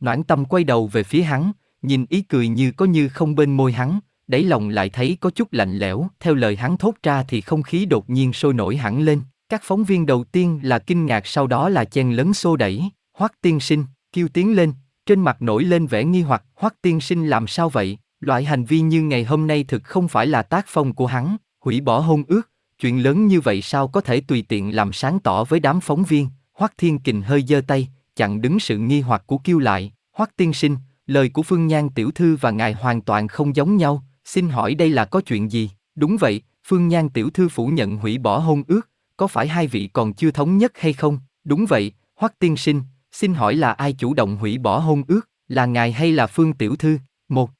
Noãn Tâm quay đầu về phía hắn, nhìn ý cười như có như không bên môi hắn, đáy lòng lại thấy có chút lạnh lẽo, theo lời hắn thốt ra thì không khí đột nhiên sôi nổi hẳn lên. Các phóng viên đầu tiên là kinh ngạc sau đó là chen lấn xô đẩy, Hoắc tiên sinh, kêu tiếng lên, trên mặt nổi lên vẻ nghi hoặc, Hoắc tiên sinh làm sao vậy? Loại hành vi như ngày hôm nay thực không phải là tác phong của hắn, hủy bỏ hôn ước, chuyện lớn như vậy sao có thể tùy tiện làm sáng tỏ với đám phóng viên? Hoắc Thiên Kình hơi giơ tay, chặn đứng sự nghi hoặc của Kiêu lại. Hoắc tiên sinh, lời của Phương Nhan tiểu thư và ngài hoàn toàn không giống nhau. Xin hỏi đây là có chuyện gì? Đúng vậy, Phương Nhan tiểu thư phủ nhận hủy bỏ hôn ước. Có phải hai vị còn chưa thống nhất hay không? Đúng vậy, Hoắc tiên sinh, xin hỏi là ai chủ động hủy bỏ hôn ước, là ngài hay là Phương tiểu thư? Một.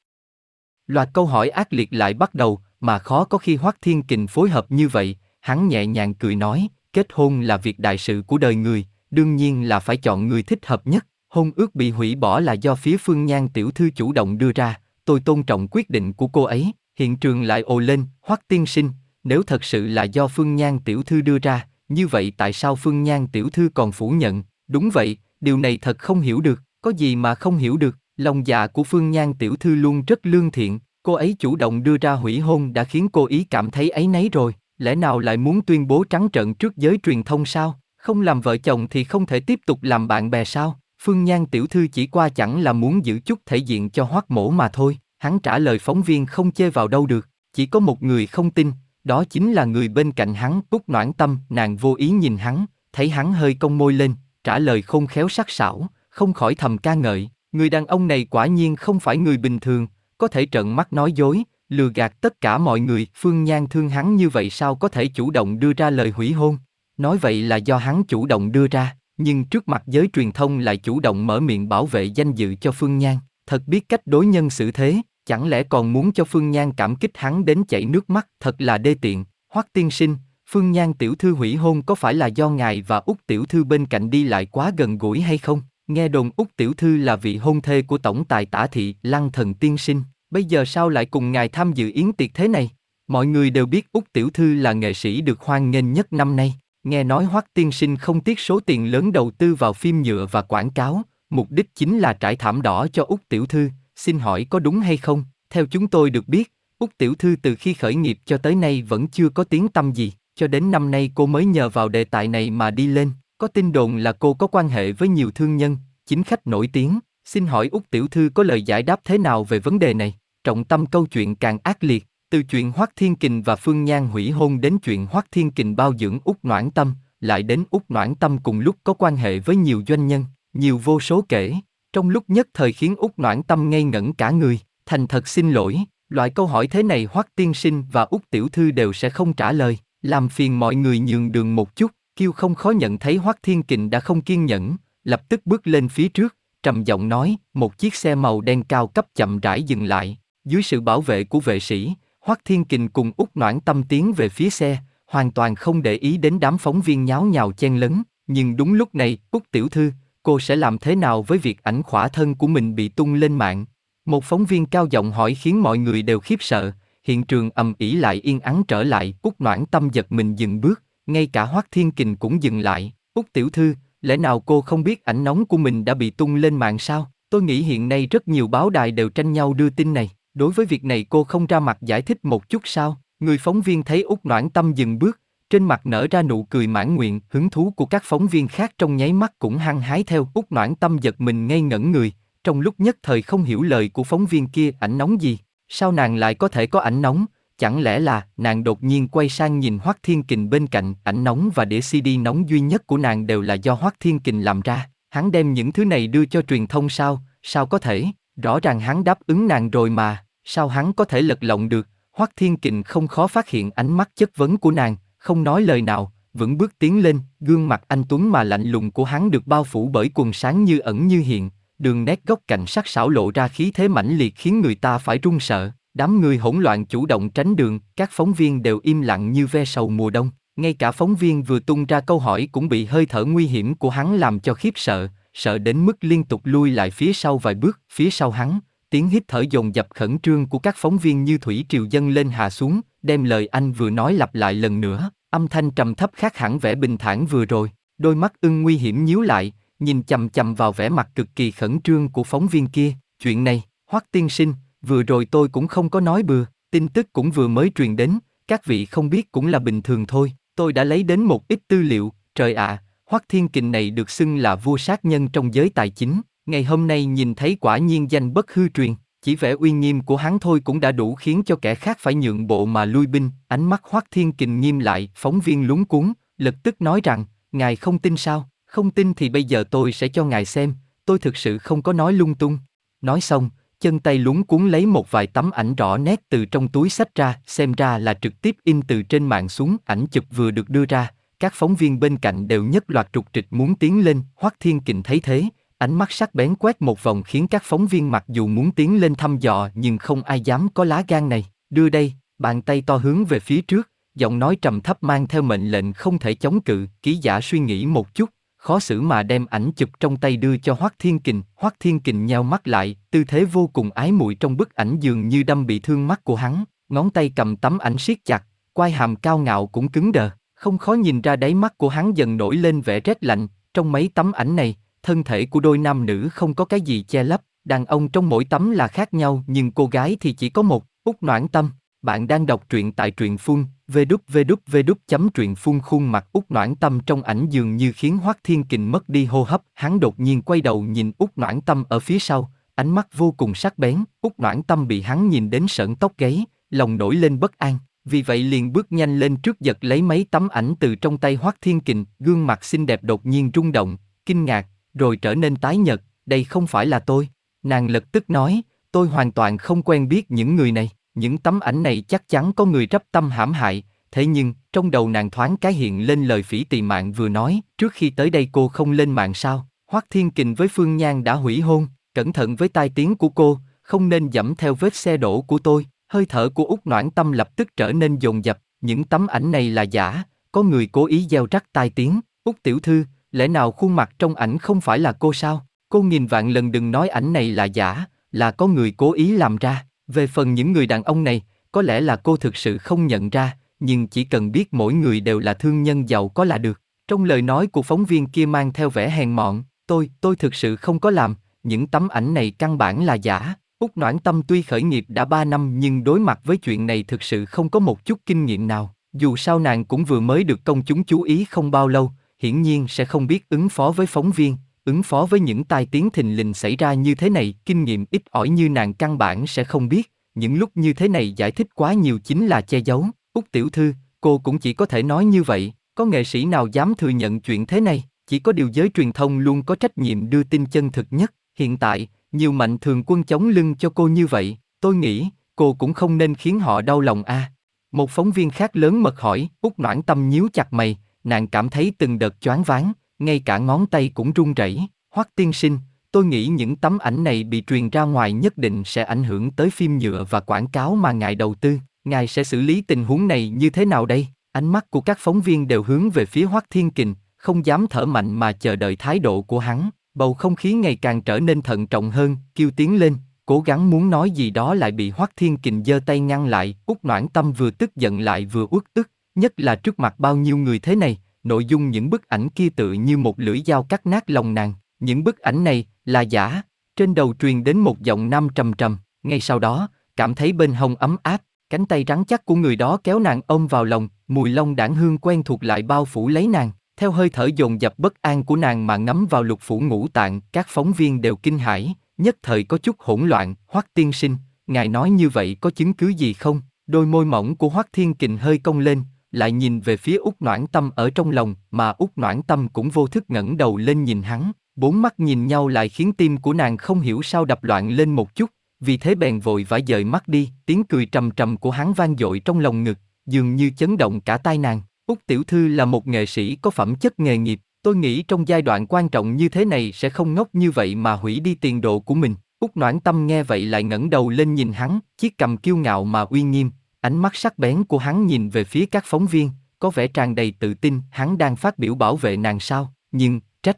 Loạt câu hỏi ác liệt lại bắt đầu, mà khó có khi Hoắc Thiên Kình phối hợp như vậy, hắn nhẹ nhàng cười nói, kết hôn là việc đại sự của đời người, đương nhiên là phải chọn người thích hợp nhất. Hôn ước bị hủy bỏ là do phía Phương Nhan tiểu thư chủ động đưa ra, tôi tôn trọng quyết định của cô ấy. Hiện trường lại ồ lên, Hoắc tiên sinh, nếu thật sự là do Phương Nhan tiểu thư đưa ra, như vậy tại sao Phương Nhan tiểu thư còn phủ nhận? Đúng vậy, điều này thật không hiểu được, có gì mà không hiểu được, lòng dạ của Phương Nhan tiểu thư luôn rất lương thiện, cô ấy chủ động đưa ra hủy hôn đã khiến cô ý cảm thấy ấy nấy rồi, lẽ nào lại muốn tuyên bố trắng trợn trước giới truyền thông sao? Không làm vợ chồng thì không thể tiếp tục làm bạn bè sao? Phương Nhan tiểu thư chỉ qua chẳng là muốn giữ chút thể diện cho hoắc mổ mà thôi. Hắn trả lời phóng viên không chê vào đâu được. Chỉ có một người không tin, đó chính là người bên cạnh hắn, Úc Noãn Tâm, nàng vô ý nhìn hắn, thấy hắn hơi cong môi lên, trả lời không khéo sắc sảo, không khỏi thầm ca ngợi, người đàn ông này quả nhiên không phải người bình thường, có thể trợn mắt nói dối, lừa gạt tất cả mọi người, Phương Nhan thương hắn như vậy sao có thể chủ động đưa ra lời hủy hôn? Nói vậy là do hắn chủ động đưa ra, nhưng trước mặt giới truyền thông lại chủ động mở miệng bảo vệ danh dự cho Phương Nhan, thật biết cách đối nhân xử thế, chẳng lẽ còn muốn cho Phương Nhan cảm kích hắn đến chảy nước mắt, thật là đê tiện. Hoắc tiên sinh, Phương Nhan tiểu thư hủy hôn có phải là do ngài và Úc tiểu thư bên cạnh đi lại quá gần gũi hay không? Nghe đồn Úc tiểu thư là vị hôn thê của tổng tài tả thị Lăng Thần tiên sinh, bây giờ sao lại cùng ngài tham dự yến tiệc thế này? Mọi người đều biết Úc tiểu thư là nghệ sĩ được hoan nghênh nhất năm nay. Nghe nói Hoắc tiên sinh không tiếc số tiền lớn đầu tư vào phim nhựa và quảng cáo, mục đích chính là trải thảm đỏ cho Úc tiểu thư, xin hỏi có đúng hay không? Theo chúng tôi được biết, Úc tiểu thư từ khi khởi nghiệp cho tới nay vẫn chưa có tiếng tâm gì, cho đến năm nay cô mới nhờ vào đề tài này mà đi lên, có tin đồn là cô có quan hệ với nhiều thương nhân, chính khách nổi tiếng, xin hỏi Úc tiểu thư có lời giải đáp thế nào về vấn đề này? Trọng tâm câu chuyện càng ác liệt, từ chuyện Hoắc Thiên Kình và Phương Nhan hủy hôn đến chuyện Hoắc Thiên Kình bao dưỡng Úc Noãn Tâm, lại đến Úc Noãn Tâm cùng lúc có quan hệ với nhiều doanh nhân, nhiều vô số kể. Trong lúc nhất thời khiến Úc Noãn Tâm ngây ngẩn cả người, thành thật xin lỗi, loại câu hỏi thế này Hoắc Tiên Sinh và Úc Tiểu Thư đều sẽ không trả lời, làm phiền mọi người nhường đường một chút, Kiêu không khó nhận thấy Hoắc Thiên Kình đã không kiên nhẫn, lập tức bước lên phía trước, trầm giọng nói, một chiếc xe màu đen cao cấp chậm rãi dừng lại, dưới sự bảo vệ của vệ sĩ, Hoắc Thiên Kình cùng Úc Noãn Tâm tiến về phía xe, hoàn toàn không để ý đến đám phóng viên nháo nhào chen lấn, nhưng đúng lúc này, Úc tiểu thư, cô sẽ làm thế nào với việc ảnh khỏa thân của mình bị tung lên mạng? Một phóng viên cao giọng hỏi khiến mọi người đều khiếp sợ, hiện trường ầm ĩ lại yên ắng trở lại, Úc Noãn Tâm giật mình dừng bước, ngay cả Hoắc Thiên Kình cũng dừng lại, Úc tiểu thư, lẽ nào cô không biết ảnh nóng của mình đã bị tung lên mạng sao? Tôi nghĩ hiện nay rất nhiều báo đài đều tranh nhau đưa tin này. Đối với việc này cô không ra mặt giải thích một chút sao? Người phóng viên thấy út Noãn Tâm dừng bước, trên mặt nở ra nụ cười mãn nguyện, hứng thú của các phóng viên khác trong nháy mắt cũng hăng hái theo. út Noãn Tâm giật mình ngây ngẩn người, trong lúc nhất thời không hiểu lời của phóng viên kia ảnh nóng gì, sao nàng lại có thể có ảnh nóng, chẳng lẽ là nàng đột nhiên quay sang nhìn Hoắc Thiên Kình bên cạnh, ảnh nóng và đĩa CD nóng duy nhất của nàng đều là do Hoắc Thiên Kình làm ra, hắn đem những thứ này đưa cho truyền thông sao, sao có thể? Rõ ràng hắn đáp ứng nàng rồi mà, sao hắn có thể lật lọng được? Hoắc Thiên Kình không khó phát hiện ánh mắt chất vấn của nàng, không nói lời nào, vững bước tiến lên, gương mặt anh tuấn mà lạnh lùng của hắn được bao phủ bởi quần sáng như ẩn như hiện, đường nét góc cạnh sắc sảo lộ ra khí thế mãnh liệt khiến người ta phải run sợ. Đám người hỗn loạn chủ động tránh đường, các phóng viên đều im lặng như ve sầu mùa đông. Ngay cả phóng viên vừa tung ra câu hỏi cũng bị hơi thở nguy hiểm của hắn làm cho khiếp sợ, sợ đến mức liên tục lui lại phía sau vài bước, phía sau hắn, tiếng hít thở dồn dập khẩn trương của các phóng viên như thủy triều dân lên hạ xuống, đem lời anh vừa nói lặp lại lần nữa, âm thanh trầm thấp khác hẳn vẻ bình thản vừa rồi, đôi mắt ưng nguy hiểm nhíu lại, nhìn chầm chầm vào vẻ mặt cực kỳ khẩn trương của phóng viên kia, chuyện này, Hoắc tiên sinh, vừa rồi tôi cũng không có nói bừa, tin tức cũng vừa mới truyền đến, các vị không biết cũng là bình thường thôi, tôi đã lấy đến một ít tư liệu, trời ạ, à, Hoắc Thiên Kình này được xưng là vua sát nhân trong giới tài chính, ngày hôm nay nhìn thấy quả nhiên danh bất hư truyền, chỉ vẻ uy nghiêm của hắn thôi cũng đã đủ khiến cho kẻ khác phải nhượng bộ mà lui binh, ánh mắt Hoắc Thiên Kình nghiêm lại, phóng viên lúng cuốn, lập tức nói rằng, ngài không tin sao, không tin thì bây giờ tôi sẽ cho ngài xem, tôi thực sự không có nói lung tung. Nói xong, chân tay lúng cuốn lấy một vài tấm ảnh rõ nét từ trong túi sách ra, xem ra là trực tiếp in từ trên mạng xuống, ảnh chụp vừa được đưa ra, các phóng viên bên cạnh đều nhất loạt trục trịch muốn tiến lên, Hoắc Thiên Kình thấy thế, ánh mắt sắc bén quét một vòng khiến các phóng viên mặc dù muốn tiến lên thăm dò nhưng không ai dám có lá gan này, đưa đây, bàn tay to hướng về phía trước, giọng nói trầm thấp mang theo mệnh lệnh không thể chống cự, ký giả suy nghĩ một chút, khó xử mà đem ảnh chụp trong tay đưa cho Hoắc Thiên Kình, Hoắc Thiên Kình nheo mắt lại, tư thế vô cùng ái muội trong bức ảnh dường như đâm bị thương mắt của hắn, ngón tay cầm tấm ảnh siết chặt, quai hàm cao ngạo cũng cứng đờ, không khó nhìn ra đáy mắt của hắn dần nổi lên vẻ rét lạnh, trong mấy tấm ảnh này, thân thể của đôi nam nữ không có cái gì che lấp, đàn ông trong mỗi tấm là khác nhau nhưng cô gái thì chỉ có một, út noãn tâm. Bạn đang đọc truyện tại truyện phun, www chấm truyện phun khuôn mặt út noãn tâm trong ảnh dường như khiến Hoắc Thiên Kình mất đi hô hấp, hắn đột nhiên quay đầu nhìn út noãn tâm ở phía sau, ánh mắt vô cùng sắc bén, út noãn tâm bị hắn nhìn đến sợn tóc gáy, lòng nổi lên bất an, vì vậy liền bước nhanh lên trước giật lấy mấy tấm ảnh từ trong tay Hoắc Thiên Kình, gương mặt xinh đẹp đột nhiên rung động, kinh ngạc, rồi trở nên tái nhợt, đây không phải là tôi. Nàng lập tức nói, tôi hoàn toàn không quen biết những người này, những tấm ảnh này chắc chắn có người rắp tâm hãm hại, thế nhưng, trong đầu nàng thoáng cái hiện lên lời phỉ tỳ mạng vừa nói, trước khi tới đây cô không lên mạng sao, Hoắc Thiên Kình với Phương Nhan đã hủy hôn, cẩn thận với tai tiếng của cô, không nên dẫm theo vết xe đổ của tôi, hơi thở của Úc Noãn Tâm lập tức trở nên dồn dập, những tấm ảnh này là giả, có người cố ý gieo rắc tai tiếng, Úc Tiểu Thư, lẽ nào khuôn mặt trong ảnh không phải là cô sao? Cô nghìn vạn lần đừng nói ảnh này là giả, là có người cố ý làm ra. Về phần những người đàn ông này, có lẽ là cô thực sự không nhận ra, nhưng chỉ cần biết mỗi người đều là thương nhân giàu có là được. Trong lời nói của phóng viên kia mang theo vẻ hèn mọn, tôi, tôi thực sự không có làm, những tấm ảnh này căn bản là giả. Úc Noãn Tâm tuy khởi nghiệp đã 3 năm nhưng đối mặt với chuyện này thực sự không có một chút kinh nghiệm nào. Dù sao nàng cũng vừa mới được công chúng chú ý không bao lâu, hiển nhiên sẽ không biết ứng phó với phóng viên, ứng phó với những tai tiếng thình lình xảy ra như thế này, kinh nghiệm ít ỏi như nàng căn bản sẽ không biết, những lúc như thế này giải thích quá nhiều chính là che giấu. Úc tiểu thư, cô cũng chỉ có thể nói như vậy, có nghệ sĩ nào dám thừa nhận chuyện thế này, chỉ có điều giới truyền thông luôn có trách nhiệm đưa tin chân thực nhất, hiện tại, nhiều mạnh thường quân chống lưng cho cô như vậy, tôi nghĩ, cô cũng không nên khiến họ đau lòng a. Một phóng viên khác lớn mật hỏi, Úc noãn tâm nhíu chặt mày, nàng cảm thấy từng đợt choáng váng, ngay cả ngón tay cũng run rẩy. Hoắc tiên sinh, tôi nghĩ những tấm ảnh này bị truyền ra ngoài nhất định sẽ ảnh hưởng tới phim nhựa và quảng cáo mà ngài đầu tư. Ngài sẽ xử lý tình huống này như thế nào đây? Ánh mắt của các phóng viên đều hướng về phía Hoắc Thiên Kình, không dám thở mạnh mà chờ đợi thái độ của hắn. Bầu không khí ngày càng trở nên thận trọng hơn, kêu tiến lên, cố gắng muốn nói gì đó lại bị Hoắc Thiên Kình giơ tay ngăn lại. Út Noãn Tâm vừa tức giận lại vừa uất ức, nhất là trước mặt bao nhiêu người thế này, nội dung những bức ảnh kia tự như một lưỡi dao cắt nát lòng nàng. Những bức ảnh này là giả. Trên đầu truyền đến một giọng nam trầm trầm. Ngay sau đó, cảm thấy bên hông ấm áp, cánh tay rắn chắc của người đó kéo nàng ôm vào lòng, mùi lông đảng hương quen thuộc lại bao phủ lấy nàng. Theo hơi thở dồn dập bất an của nàng mà ngắm vào lục phủ ngũ tạng, các phóng viên đều kinh hãi, nhất thời có chút hỗn loạn. Hoắc tiên sinh, ngài nói như vậy có chứng cứ gì không? Đôi môi mỏng của Hoắc Thiên Kình hơi cong lên, lại nhìn về phía út noãn tâm ở trong lòng, mà út noãn tâm cũng vô thức ngẩng đầu lên nhìn hắn, bốn mắt nhìn nhau lại khiến tim của nàng không hiểu sao đập loạn lên một chút, vì thế bèn vội vã dời mắt đi, tiếng cười trầm trầm của hắn vang dội trong lòng ngực, dường như chấn động cả tai nàng. Út Tiểu Thư là một nghệ sĩ có phẩm chất nghề nghiệp, tôi nghĩ trong giai đoạn quan trọng như thế này sẽ không ngốc như vậy mà hủy đi tiền đồ của mình. Út Noãn Tâm nghe vậy lại ngẩng đầu lên nhìn hắn, chiếc cầm kiêu ngạo mà uy nghiêm, Ánh mắt sắc bén của hắn nhìn về phía các phóng viên, có vẻ tràn đầy tự tin hắn đang phát biểu bảo vệ nàng sao, nhưng, trách.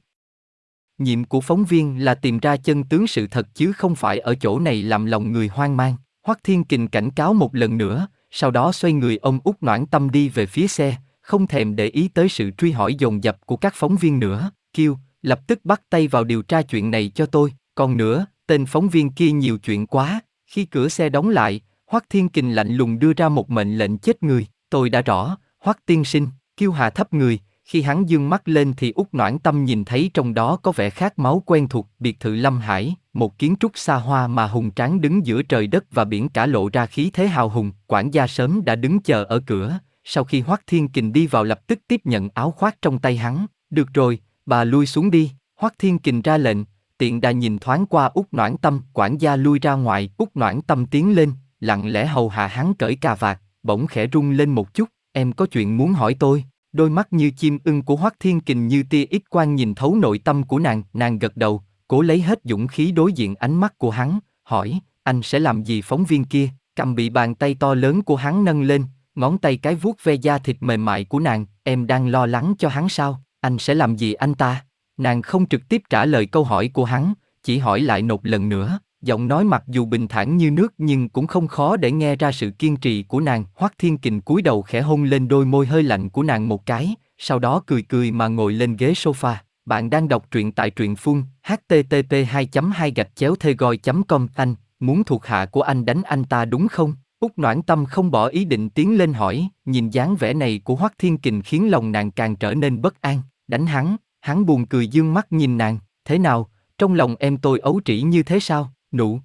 Nhiệm của phóng viên là tìm ra chân tướng sự thật chứ không phải ở chỗ này làm lòng người hoang mang. Hoắc Thiên Kình cảnh cáo một lần nữa, sau đó xoay người ông út noãn tâm đi về phía xe, không thèm để ý tới sự truy hỏi dồn dập của các phóng viên nữa. Kêu, lập tức bắt tay vào điều tra chuyện này cho tôi. Còn nữa, tên phóng viên kia nhiều chuyện quá. Khi cửa xe đóng lại, Hoắc Thiên Kình lạnh lùng đưa ra một mệnh lệnh chết người, tôi đã rõ, Hoắc tiên sinh, kiêu hạ thấp người, khi hắn dương mắt lên thì út noãn tâm nhìn thấy trong đó có vẻ khác máu quen thuộc biệt thự Lâm Hải, một kiến trúc xa hoa mà hùng tráng đứng giữa trời đất và biển cả lộ ra khí thế hào hùng, quản gia sớm đã đứng chờ ở cửa, sau khi Hoắc Thiên Kình đi vào lập tức tiếp nhận áo khoác trong tay hắn, được rồi, bà lui xuống đi, Hoắc Thiên Kình ra lệnh, tiện đà nhìn thoáng qua út noãn tâm, quản gia lui ra ngoài, út noãn tâm tiến lên, lặng lẽ hầu hạ hắn cởi cà vạt, bỗng khẽ rung lên một chút, em có chuyện muốn hỏi tôi. Đôi mắt như chim ưng của Hoắc Thiên Kình như tia ít quang nhìn thấu nội tâm của nàng, nàng gật đầu, cố lấy hết dũng khí đối diện ánh mắt của hắn, hỏi, anh sẽ làm gì phóng viên kia, cầm bị bàn tay to lớn của hắn nâng lên, ngón tay cái vuốt ve da thịt mềm mại của nàng, em đang lo lắng cho hắn sao, anh sẽ làm gì anh ta? Nàng không trực tiếp trả lời câu hỏi của hắn, chỉ hỏi lại nột lần nữa, giọng nói mặc dù bình thản như nước nhưng cũng không khó để nghe ra sự kiên trì của nàng. Hoắc Thiên Kình cúi đầu khẽ hôn lên đôi môi hơi lạnh của nàng một cái, sau đó cười cười mà ngồi lên ghế sofa. Bạn đang đọc truyện tại truyện phun, http 2 2 gạch chéo thê goi com anh, muốn thuộc hạ của anh đánh anh ta đúng không? Úc Noãn Tâm không bỏ ý định tiến lên hỏi, nhìn dáng vẻ này của Hoắc Thiên Kình khiến lòng nàng càng trở nên bất an, đánh hắn, hắn buồn cười dương mắt nhìn nàng, thế nào, trong lòng em tôi ấu trĩ như thế sao, nụ.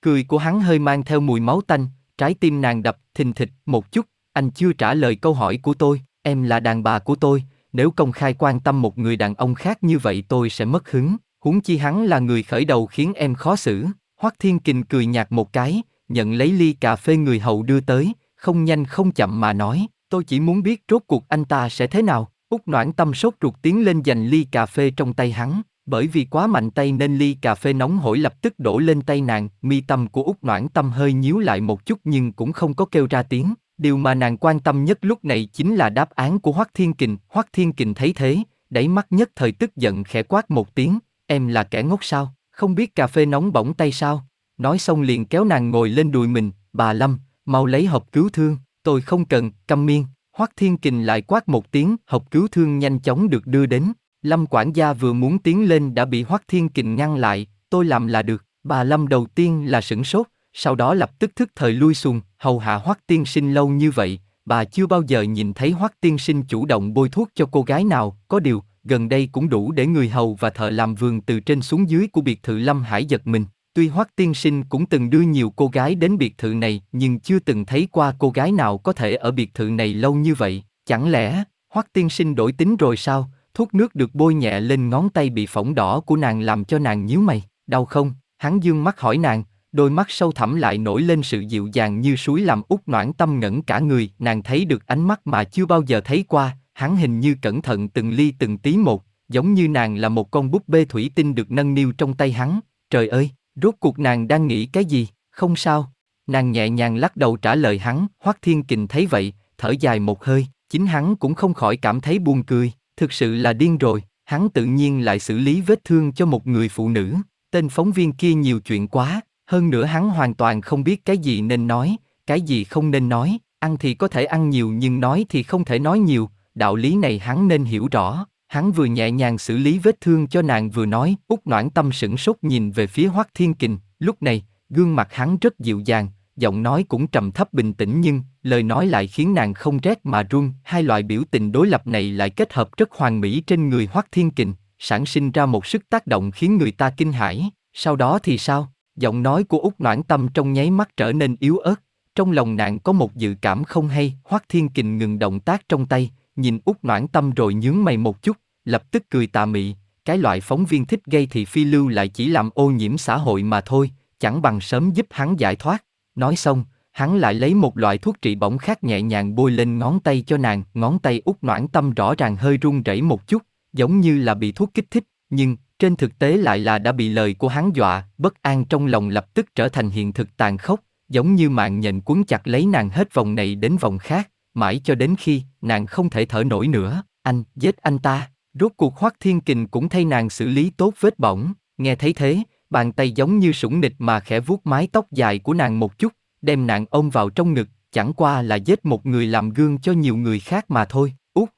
Cười của hắn hơi mang theo mùi máu tanh, trái tim nàng đập thình thịch một chút, anh chưa trả lời câu hỏi của tôi, em là đàn bà của tôi, nếu công khai quan tâm một người đàn ông khác như vậy tôi sẽ mất hứng, huống chi hắn là người khởi đầu khiến em khó xử. Hoắc Thiên Kình cười nhạt một cái, nhận lấy ly cà phê người hầu đưa tới, không nhanh không chậm mà nói, tôi chỉ muốn biết rốt cuộc anh ta sẽ thế nào. Úc noãn tâm sốt ruột tiến lên giành ly cà phê trong tay hắn, bởi vì quá mạnh tay nên ly cà phê nóng hổi lập tức đổ lên tay nàng, mi tâm của Úc noãn tâm hơi nhíu lại một chút nhưng cũng không có kêu ra tiếng. Điều mà nàng quan tâm nhất lúc này chính là đáp án của Hoắc Thiên Kình. Hoắc Thiên Kình thấy thế, đáy mắt nhất thời tức giận khẽ quát một tiếng, em là kẻ ngốc sao, không biết cà phê nóng bỏng tay sao? Nói xong liền kéo nàng ngồi lên đùi mình, bà Lâm, mau lấy hộp cứu thương, tôi không cần, câm miên. Hoắc Thiên Kình lại quát một tiếng, hộp cứu thương nhanh chóng được đưa đến. Lâm quản gia vừa muốn tiến lên đã bị Hoắc Thiên Kình ngăn lại, tôi làm là được. Bà Lâm đầu tiên là sửng sốt, sau đó lập tức thức thời lui xuồng, hầu hạ Hoắc Tiên Sinh lâu như vậy, bà chưa bao giờ nhìn thấy Hoắc Tiên Sinh chủ động bôi thuốc cho cô gái nào, có điều, gần đây cũng đủ để người hầu và thợ làm vườn từ trên xuống dưới của biệt thự Lâm Hải giật mình. Tuy Hoắc Tiên Sinh cũng từng đưa nhiều cô gái đến biệt thự này, nhưng chưa từng thấy qua cô gái nào có thể ở biệt thự này lâu như vậy. Chẳng lẽ, Hoắc Tiên Sinh đổi tính rồi sao? Thuốc nước được bôi nhẹ lên ngón tay bị phỏng đỏ của nàng làm cho nàng nhíu mày. Đau không? Hắn dương mắt hỏi nàng, đôi mắt sâu thẳm lại nổi lên sự dịu dàng như suối làm út noãn tâm ngẩn cả người. Nàng thấy được ánh mắt mà chưa bao giờ thấy qua, hắn hình như cẩn thận từng ly từng tí một, giống như nàng là một con búp bê thủy tinh được nâng niu trong tay hắn. Trời ơi, Rốt cuộc nàng đang nghĩ cái gì, không sao. Nàng nhẹ nhàng lắc đầu trả lời hắn, Hoắc Thiên Kình thấy vậy, thở dài một hơi, chính hắn cũng không khỏi cảm thấy buồn cười, thực sự là điên rồi, hắn tự nhiên lại xử lý vết thương cho một người phụ nữ, tên phóng viên kia nhiều chuyện quá, hơn nữa hắn hoàn toàn không biết cái gì nên nói, cái gì không nên nói, ăn thì có thể ăn nhiều nhưng nói thì không thể nói nhiều, đạo lý này hắn nên hiểu rõ. Hắn vừa nhẹ nhàng xử lý vết thương cho nàng vừa nói, út noãn tâm sửng sốt nhìn về phía Hoắc Thiên Kình, lúc này, gương mặt hắn rất dịu dàng, giọng nói cũng trầm thấp bình tĩnh nhưng, lời nói lại khiến nàng không rét mà run, hai loại biểu tình đối lập này lại kết hợp rất hoàn mỹ trên người Hoắc Thiên Kình, sản sinh ra một sức tác động khiến người ta kinh hãi, sau đó thì sao? Giọng nói của út noãn tâm trong nháy mắt trở nên yếu ớt, trong lòng nàng có một dự cảm không hay, Hoắc Thiên Kình ngừng động tác trong tay, nhìn út noãn tâm rồi nhướng mày một chút, lập tức cười tà mị, cái loại phóng viên thích gây thị phi lưu lại chỉ làm ô nhiễm xã hội mà thôi, chẳng bằng sớm giúp hắn giải thoát. Nói xong, hắn lại lấy một loại thuốc trị bỏng khác nhẹ nhàng bôi lên ngón tay cho nàng, ngón tay út noãn tâm rõ ràng hơi run rẩy một chút, giống như là bị thuốc kích thích, nhưng trên thực tế lại là đã bị lời của hắn dọa, bất an trong lòng lập tức trở thành hiện thực tàn khốc, giống như mạng nhện cuốn chặt lấy nàng hết vòng này đến vòng khác, mãi cho đến khi nàng không thể thở nổi nữa, anh, giết anh ta. Rốt cuộc Hoắc Thiên Kình cũng thay nàng xử lý tốt vết bỏng, nghe thấy thế, bàn tay giống như sủng nịch mà khẽ vuốt mái tóc dài của nàng một chút, đem nàng ôm vào trong ngực, chẳng qua là giết một người làm gương cho nhiều người khác mà thôi, út.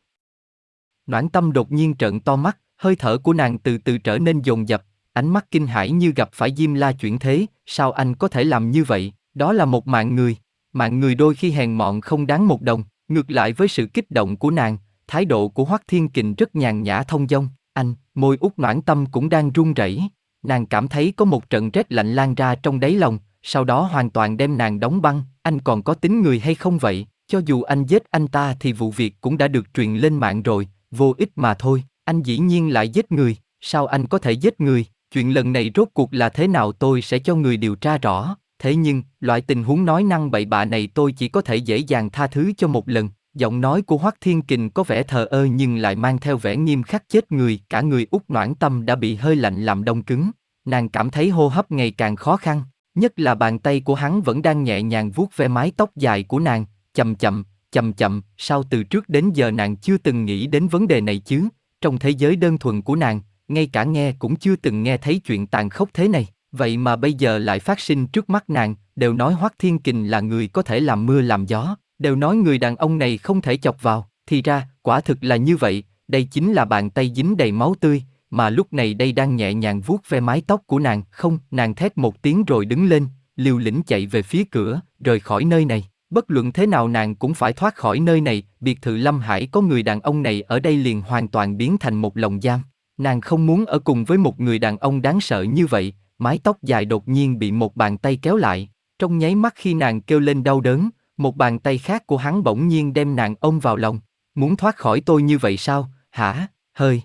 Noãn tâm đột nhiên trợn to mắt, hơi thở của nàng từ từ trở nên dồn dập, ánh mắt kinh hãi như gặp phải Diêm La chuyển thế, sao anh có thể làm như vậy? Đó là một mạng người, mạng người đôi khi hèn mọn không đáng một đồng, ngược lại với sự kích động của nàng, thái độ của Hoắc Thiên Kình rất nhàn nhã thông dong, anh, môi út noãn tâm cũng đang run rẩy. Nàng cảm thấy có một trận rét lạnh lan ra trong đáy lòng, sau đó hoàn toàn đem nàng đóng băng, anh còn có tính người hay không vậy? Cho dù anh giết anh ta thì vụ việc cũng đã được truyền lên mạng rồi, vô ích mà thôi, anh dĩ nhiên lại giết người, sao anh có thể giết người? Chuyện lần này rốt cuộc là thế nào tôi sẽ cho người điều tra rõ, thế nhưng, loại tình huống nói năng bậy bạ này tôi chỉ có thể dễ dàng tha thứ cho một lần. Giọng nói của Hoắc Thiên Kình có vẻ thờ ơ nhưng lại mang theo vẻ nghiêm khắc chết người, cả người út noãn tâm đã bị hơi lạnh làm đông cứng. Nàng cảm thấy hô hấp ngày càng khó khăn, nhất là bàn tay của hắn vẫn đang nhẹ nhàng vuốt ve mái tóc dài của nàng, chậm chậm, chậm chậm, sao từ trước đến giờ nàng chưa từng nghĩ đến vấn đề này chứ, trong thế giới đơn thuần của nàng, ngay cả nghe cũng chưa từng nghe thấy chuyện tàn khốc thế này, vậy mà bây giờ lại phát sinh trước mắt nàng, đều nói Hoắc Thiên Kình là người có thể làm mưa làm gió, đều nói người đàn ông này không thể chọc vào, thì ra, quả thực là như vậy, đây chính là bàn tay dính đầy máu tươi, mà lúc này đây đang nhẹ nhàng vuốt ve mái tóc của nàng, không, nàng thét một tiếng rồi đứng lên, liều lĩnh chạy về phía cửa, rời khỏi nơi này. Bất luận thế nào nàng cũng phải thoát khỏi nơi này, biệt thự Lâm Hải có người đàn ông này ở đây liền hoàn toàn biến thành một lồng giam. Nàng không muốn ở cùng với một người đàn ông đáng sợ như vậy, mái tóc dài đột nhiên bị một bàn tay kéo lại. Trong nháy mắt khi nàng kêu lên đau đớn, một bàn tay khác của hắn bỗng nhiên đem nàng ôm vào lòng. Muốn thoát khỏi tôi như vậy sao, hả, hơi.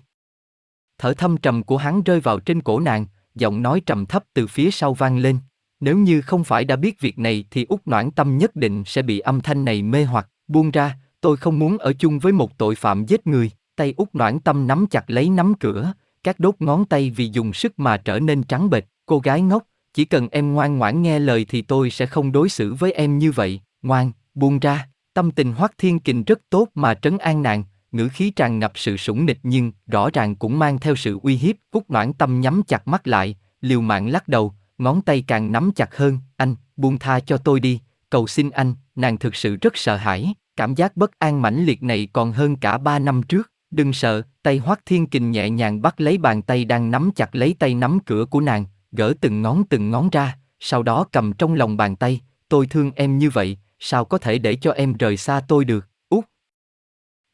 Thở thâm trầm của hắn rơi vào trên cổ nàng, giọng nói trầm thấp từ phía sau vang lên. Nếu như không phải đã biết việc này thì út noãn tâm nhất định sẽ bị âm thanh này mê hoặc, buông ra, tôi không muốn ở chung với một tội phạm giết người. Tay út noãn tâm nắm chặt lấy nắm cửa, các đốt ngón tay vì dùng sức mà trở nên trắng bệch. Cô gái ngốc, chỉ cần em ngoan ngoãn nghe lời thì tôi sẽ không đối xử với em như vậy, ngoan, buông ra. Tâm tình Hoắc Thiên Kình rất tốt mà trấn an nàng, ngữ khí tràn ngập sự sủng nịch nhưng rõ ràng cũng mang theo sự uy hiếp. Út noãn tâm nhắm chặt mắt lại, liều mạng lắc đầu, ngón tay càng nắm chặt hơn, anh, buông tha cho tôi đi, cầu xin anh, nàng thực sự rất sợ hãi, cảm giác bất an mãnh liệt này còn hơn cả ba năm trước. Đừng sợ, tay Hoắc Thiên Kình nhẹ nhàng bắt lấy bàn tay đang nắm chặt lấy tay nắm cửa của nàng, gỡ từng ngón từng ngón ra, sau đó cầm trong lòng bàn tay, tôi thương em như vậy, sao có thể để cho em rời xa tôi được, út.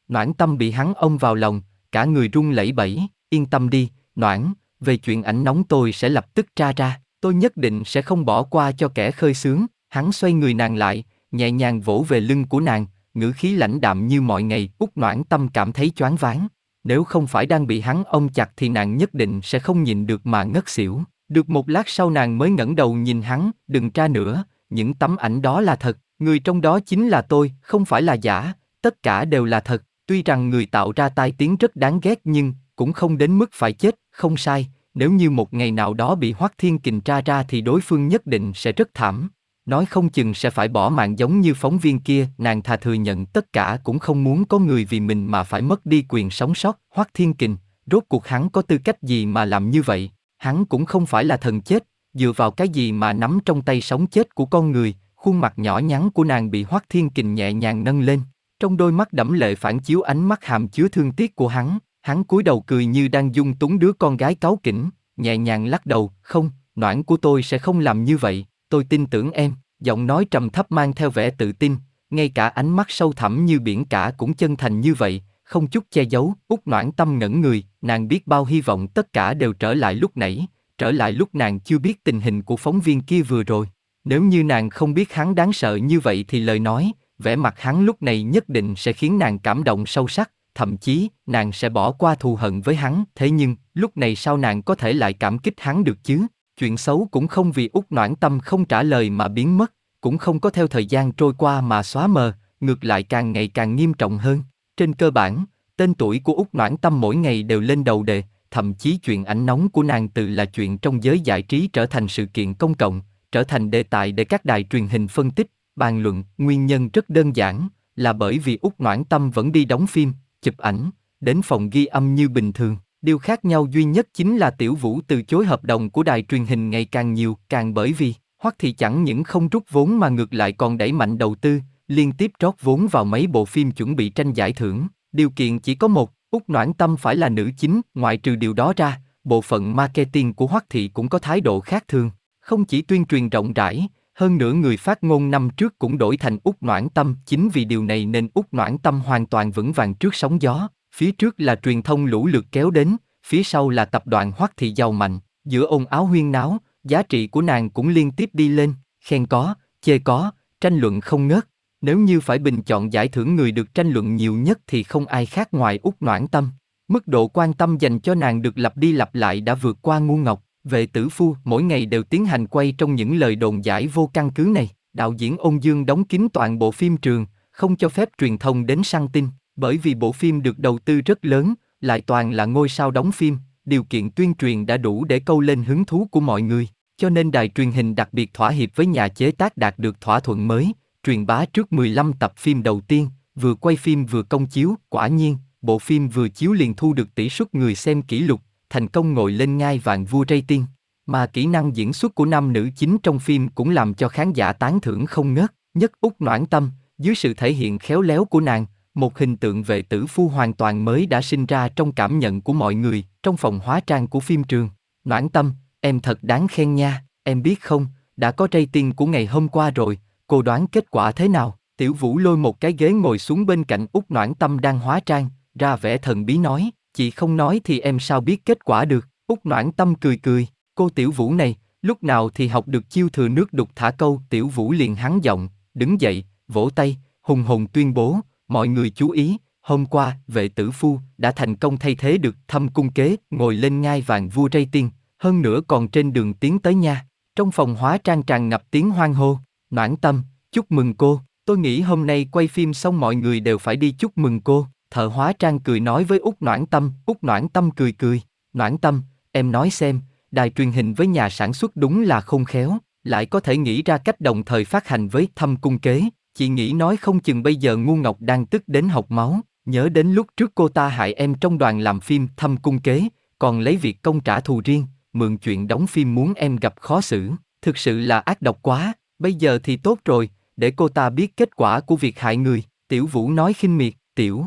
Noãn tâm bị hắn ôm vào lòng, cả người run lẩy bẩy, yên tâm đi, Noãn, về chuyện ảnh nóng tôi sẽ lập tức tra ra, tôi nhất định sẽ không bỏ qua cho kẻ khơi sướng, hắn xoay người nàng lại, nhẹ nhàng vỗ về lưng của nàng, ngữ khí lãnh đạm như mọi ngày, út noãn tâm cảm thấy choáng váng. Nếu không phải đang bị hắn ôm chặt thì nàng nhất định sẽ không nhìn được mà ngất xỉu. Được một lát sau nàng mới ngẩng đầu nhìn hắn, đừng tra nữa, những tấm ảnh đó là thật, người trong đó chính là tôi, không phải là giả, tất cả đều là thật. Tuy rằng người tạo ra tai tiếng rất đáng ghét nhưng cũng không đến mức phải chết, không sai. Nếu như một ngày nào đó bị Hoắc Thiên Kình tra ra thì đối phương nhất định sẽ rất thảm. Nói không chừng sẽ phải bỏ mạng giống như phóng viên kia, nàng thà thừa nhận tất cả cũng không muốn có người vì mình mà phải mất đi quyền sống sót. Hoắc Thiên Kình, rốt cuộc hắn có tư cách gì mà làm như vậy? Hắn cũng không phải là thần chết, dựa vào cái gì mà nắm trong tay sống chết của con người, khuôn mặt nhỏ nhắn của nàng bị Hoắc Thiên Kình nhẹ nhàng nâng lên, trong đôi mắt đẫm lệ phản chiếu ánh mắt hàm chứa thương tiếc của hắn, hắn cúi đầu cười như đang dung túng đứa con gái cáu kỉnh, nhẹ nhàng lắc đầu, không, noãn của tôi sẽ không làm như vậy, tôi tin tưởng em, giọng nói trầm thấp mang theo vẻ tự tin, ngay cả ánh mắt sâu thẳm như biển cả cũng chân thành như vậy, không chút che giấu, út noãn tâm ngẩn người, nàng biết bao hy vọng tất cả đều trở lại lúc nãy, trở lại lúc nàng chưa biết tình hình của phóng viên kia vừa rồi. Nếu như nàng không biết hắn đáng sợ như vậy thì lời nói, vẻ mặt hắn lúc này nhất định sẽ khiến nàng cảm động sâu sắc, thậm chí nàng sẽ bỏ qua thù hận với hắn. Thế nhưng, lúc này sao nàng có thể lại cảm kích hắn được chứ? Chuyện xấu cũng không vì út noãn tâm không trả lời mà biến mất, cũng không có theo thời gian trôi qua mà xóa mờ, ngược lại càng ngày càng nghiêm trọng hơn. Trên cơ bản, tên tuổi của út noãn tâm mỗi ngày đều lên đầu đề, thậm chí chuyện ảnh nóng của nàng từ là chuyện trong giới giải trí trở thành sự kiện công cộng, trở thành đề tài để các đài truyền hình phân tích, bàn luận. Nguyên nhân rất đơn giản, là bởi vì út noãn tâm vẫn đi đóng phim, chụp ảnh, đến phòng ghi âm như bình thường. Điều khác nhau duy nhất chính là Tiểu Vũ từ chối hợp đồng của đài truyền hình ngày càng nhiều, càng bởi vì Hoắc thì chẳng những không rút vốn mà ngược lại còn đẩy mạnh đầu tư, liên tiếp rót vốn vào mấy bộ phim chuẩn bị tranh giải thưởng. Điều kiện chỉ có một, Úc Noãn Tâm phải là nữ chính, ngoại trừ điều đó ra, bộ phận marketing của Hoắc Thị cũng có thái độ khác thường, không chỉ tuyên truyền rộng rãi, Hơn nữa người phát ngôn năm trước cũng đổi thành Úc Noãn Tâm, chính vì điều này nên Úc Noãn Tâm hoàn toàn vững vàng trước sóng gió, phía trước là truyền thông lũ lượt kéo đến, phía sau là tập đoàn Hoắc Thị giàu mạnh, giữa ồn áo huyên náo, giá trị của nàng cũng liên tiếp đi lên, khen có, chê có, tranh luận không ngớt. Nếu như phải bình chọn giải thưởng người được tranh luận nhiều nhất thì không ai khác ngoài Úc Noãn Tâm. Mức độ quan tâm dành cho nàng được lặp đi lặp lại đã vượt qua ngu ngọc. Về tử phu, mỗi ngày đều tiến hành quay trong những lời đồn giải vô căn cứ này. Đạo diễn ôn dương đóng kín toàn bộ phim trường, không cho phép truyền thông đến săn tin, bởi vì bộ phim được đầu tư rất lớn, lại toàn là ngôi sao đóng phim, điều kiện tuyên truyền đã đủ để câu lên hứng thú của mọi người, cho nên đài truyền hình đặc biệt thỏa hiệp với nhà chế tác đạt được thỏa thuận mới, truyền bá trước 15 tập phim đầu tiên, vừa quay phim vừa công chiếu, quả nhiên, bộ phim vừa chiếu liền thu được tỷ suất người xem kỷ lục, thành công ngồi lên ngai vàng vua rating. Mà kỹ năng diễn xuất của nam nữ chính trong phim cũng làm cho khán giả tán thưởng không ngớt, nhất út noãn tâm, dưới sự thể hiện khéo léo của nàng, một hình tượng về tử phu hoàn toàn mới đã sinh ra trong cảm nhận của mọi người, trong phòng hóa trang của phim trường. Noãn tâm, em thật đáng khen nha, em biết không, đã có rating của ngày hôm qua rồi, cô đoán kết quả thế nào? Tiểu Vũ lôi một cái ghế ngồi xuống bên cạnh Úc Noãn Tâm đang hóa trang, ra vẻ thần bí nói, chị không nói thì em sao biết kết quả được, Úc Noãn Tâm cười cười, cô Tiểu Vũ này, lúc nào thì học được chiêu thừa nước đục thả câu, Tiểu Vũ liền hắn giọng, đứng dậy, vỗ tay, hùng hùng tuyên bố, mọi người chú ý, hôm qua, vệ tử phu đã thành công thay thế được thâm cung kế, ngồi lên ngai vàng vua rây tiên, hơn nữa còn trên đường tiến tới nha. Trong phòng hóa trang tràn ngập tiếng hoan hô, noãn tâm, chúc mừng cô, tôi nghĩ hôm nay quay phim xong mọi người đều phải đi chúc mừng cô. Thợ hóa trang cười nói với Úc Noãn Tâm, Úc Noãn Tâm cười cười, Noãn Tâm, em nói xem, đài truyền hình với nhà sản xuất đúng là không khéo, lại có thể nghĩ ra cách đồng thời phát hành với thâm cung kế, chị nghĩ nói không chừng bây giờ ngu ngọc đang tức đến học máu, nhớ đến lúc trước cô ta hại em trong đoàn làm phim thâm cung kế, còn lấy việc công trả thù riêng, mượn chuyện đóng phim muốn em gặp khó xử, thực sự là ác độc quá, bây giờ thì tốt rồi, để cô ta biết kết quả của việc hại người, tiểu vũ nói khinh miệt, tiểu.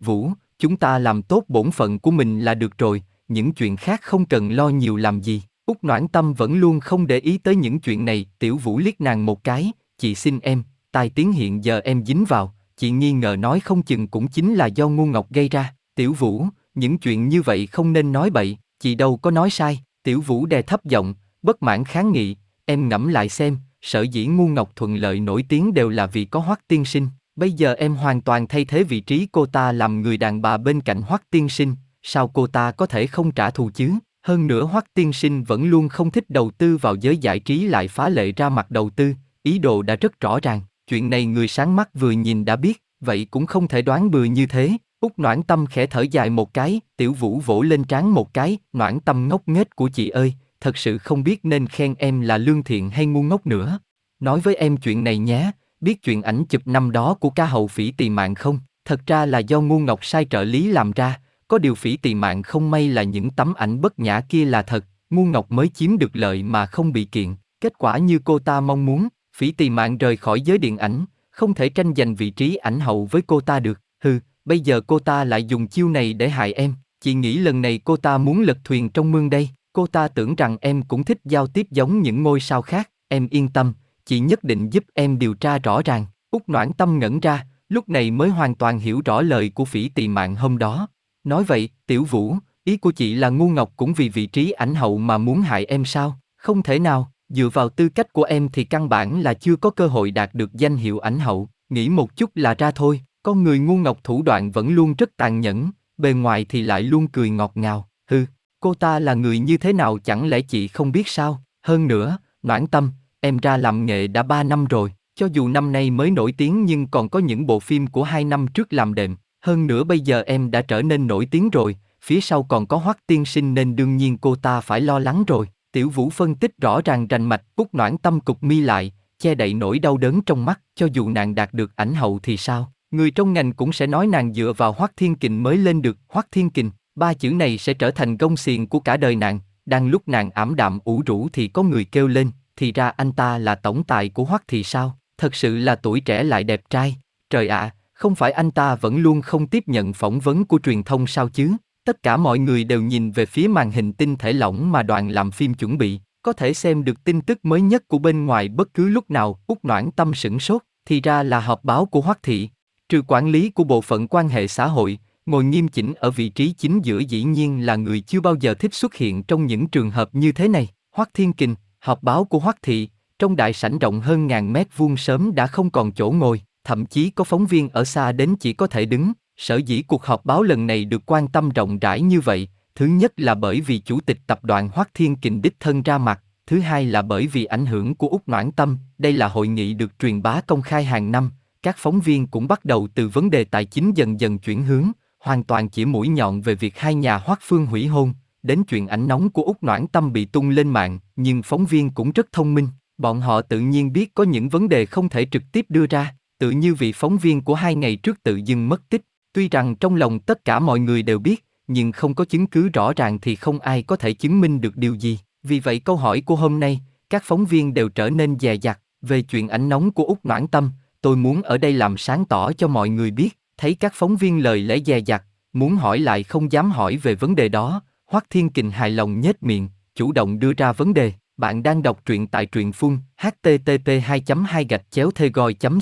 Vũ, chúng ta làm tốt bổn phận của mình là được rồi, những chuyện khác không cần lo nhiều làm gì. Úc Noãn Tâm vẫn luôn không để ý tới những chuyện này, Tiểu Vũ liếc nàng một cái, chị xin em, tai tiếng hiện giờ em dính vào, chị nghi ngờ nói không chừng cũng chính là do ngu ngọc gây ra. Tiểu Vũ, những chuyện như vậy không nên nói bậy, chị đâu có nói sai. Tiểu Vũ đè thấp giọng, bất mãn kháng nghị, em ngẫm lại xem, sở dĩ ngu ngọc thuận lợi nổi tiếng đều là vì có hoắc tiên sinh. Bây giờ em hoàn toàn thay thế vị trí cô ta làm người đàn bà bên cạnh hoắc tiên sinh, sao cô ta có thể không trả thù chứ? Hơn nữa hoắc tiên sinh vẫn luôn không thích đầu tư vào giới giải trí lại phá lệ ra mặt đầu tư, ý đồ đã rất rõ ràng. Chuyện này người sáng mắt vừa nhìn đã biết, vậy cũng không thể đoán bừa như thế. Úc noãn tâm khẽ thở dài một cái, tiểu vũ vỗ lên trán một cái, noãn tâm ngốc nghếch của chị ơi, thật sự không biết nên khen em là lương thiện hay ngu ngốc nữa. Nói với em chuyện này nhé, biết chuyện ảnh chụp năm đó của ca hậu phỉ tỳ mạng không? Thật ra là do ngu ngọc sai trợ lý làm ra, có điều phỉ tỳ mạng không may là những tấm ảnh bất nhã kia là thật, ngu ngọc mới chiếm được lợi mà không bị kiện. Kết quả như cô ta mong muốn, phỉ tỳ mạng rời khỏi giới điện ảnh, không thể tranh giành vị trí ảnh hậu với cô ta được. Hừ, bây giờ cô ta lại dùng chiêu này để hại em. Chị nghĩ lần này cô ta muốn lật thuyền trong mương đây. Cô ta tưởng rằng em cũng thích giao tiếp giống những ngôi sao khác. Em yên tâm, chị nhất định giúp em điều tra rõ ràng. Úc noãn tâm ngẩn ra, lúc này mới hoàn toàn hiểu rõ lời của phỉ tị mạng hôm đó. Nói vậy, tiểu vũ, ý của chị là ngu ngọc cũng vì vị trí ảnh hậu mà muốn hại em sao? Không thể nào, dựa vào tư cách của em thì căn bản là chưa có cơ hội đạt được danh hiệu ảnh hậu, nghĩ một chút là ra thôi. Con người ngu ngọc thủ đoạn vẫn luôn rất tàn nhẫn, bề ngoài thì lại luôn cười ngọt ngào. Hừ, cô ta là người như thế nào chẳng lẽ chị không biết sao? Hơn nữa, noãn tâm, em ra làm nghệ đã ba năm rồi, cho dù năm nay mới nổi tiếng nhưng còn có những bộ phim của hai năm trước làm đệm. Hơn nữa bây giờ em đã trở nên nổi tiếng rồi, phía sau còn có hoắc tiên sinh nên đương nhiên cô ta phải lo lắng rồi. Tiểu Vũ phân tích rõ ràng rành mạch, cúc noãn tâm cục mi lại, che đậy nỗi đau đớn trong mắt, cho dù nàng đạt được ảnh hậu thì sao? Người trong ngành cũng sẽ nói nàng dựa vào Hoắc Thiên Kình mới lên được, Hoắc Thiên Kình, ba chữ này sẽ trở thành gông xiềng của cả đời nàng, đang lúc nàng ảm đạm ủ rũ thì có người kêu lên, thì ra anh ta là tổng tài của Hoắc thì sao? Thật sự là tuổi trẻ lại đẹp trai, trời ạ, không phải anh ta vẫn luôn không tiếp nhận phỏng vấn của truyền thông sao chứ? Tất cả mọi người đều nhìn về phía màn hình tinh thể lỏng mà đoàn làm phim chuẩn bị, có thể xem được tin tức mới nhất của bên ngoài bất cứ lúc nào, út noãn tâm sửng sốt, thì ra là họp báo của Hoắc Thị. Trừ quản lý của bộ phận quan hệ xã hội, ngồi nghiêm chỉnh ở vị trí chính giữa dĩ nhiên là người chưa bao giờ thích xuất hiện trong những trường hợp như thế này. Hoắc Thiên Kình, họp báo của Hoắc Thị, trong đại sảnh rộng hơn ngàn mét vuông sớm đã không còn chỗ ngồi, thậm chí có phóng viên ở xa đến chỉ có thể đứng. Sở dĩ cuộc họp báo lần này được quan tâm rộng rãi như vậy, thứ nhất là bởi vì chủ tịch tập đoàn Hoắc Thiên Kình đích thân ra mặt, thứ hai là bởi vì ảnh hưởng của Úc Noãn Tâm, đây là hội nghị được truyền bá công khai hàng năm, các phóng viên cũng bắt đầu từ vấn đề tài chính dần dần chuyển hướng, hoàn toàn chỉ mũi nhọn về việc hai nhà Hoắc Phương hủy hôn, đến chuyện ảnh nóng của Úc Noãn Tâm bị tung lên mạng, nhưng phóng viên cũng rất thông minh, bọn họ tự nhiên biết có những vấn đề không thể trực tiếp đưa ra, tự như vị phóng viên của hai ngày trước tự dưng mất tích, tuy rằng trong lòng tất cả mọi người đều biết, nhưng không có chứng cứ rõ ràng thì không ai có thể chứng minh được điều gì. Vì vậy câu hỏi của hôm nay, các phóng viên đều trở nên dè dặt về chuyện ảnh nóng của Úc Noãn Tâm, tôi muốn ở đây làm sáng tỏ cho mọi người biết, thấy các phóng viên lời lẽ dè dặt, muốn hỏi lại không dám hỏi về vấn đề đó, Hoắc Thiên Kình hài lòng nhếch miệng, chủ động đưa ra vấn đề. Bạn đang đọc truyện tại truyện phun http 2 2 gạch chéo thê gòi comh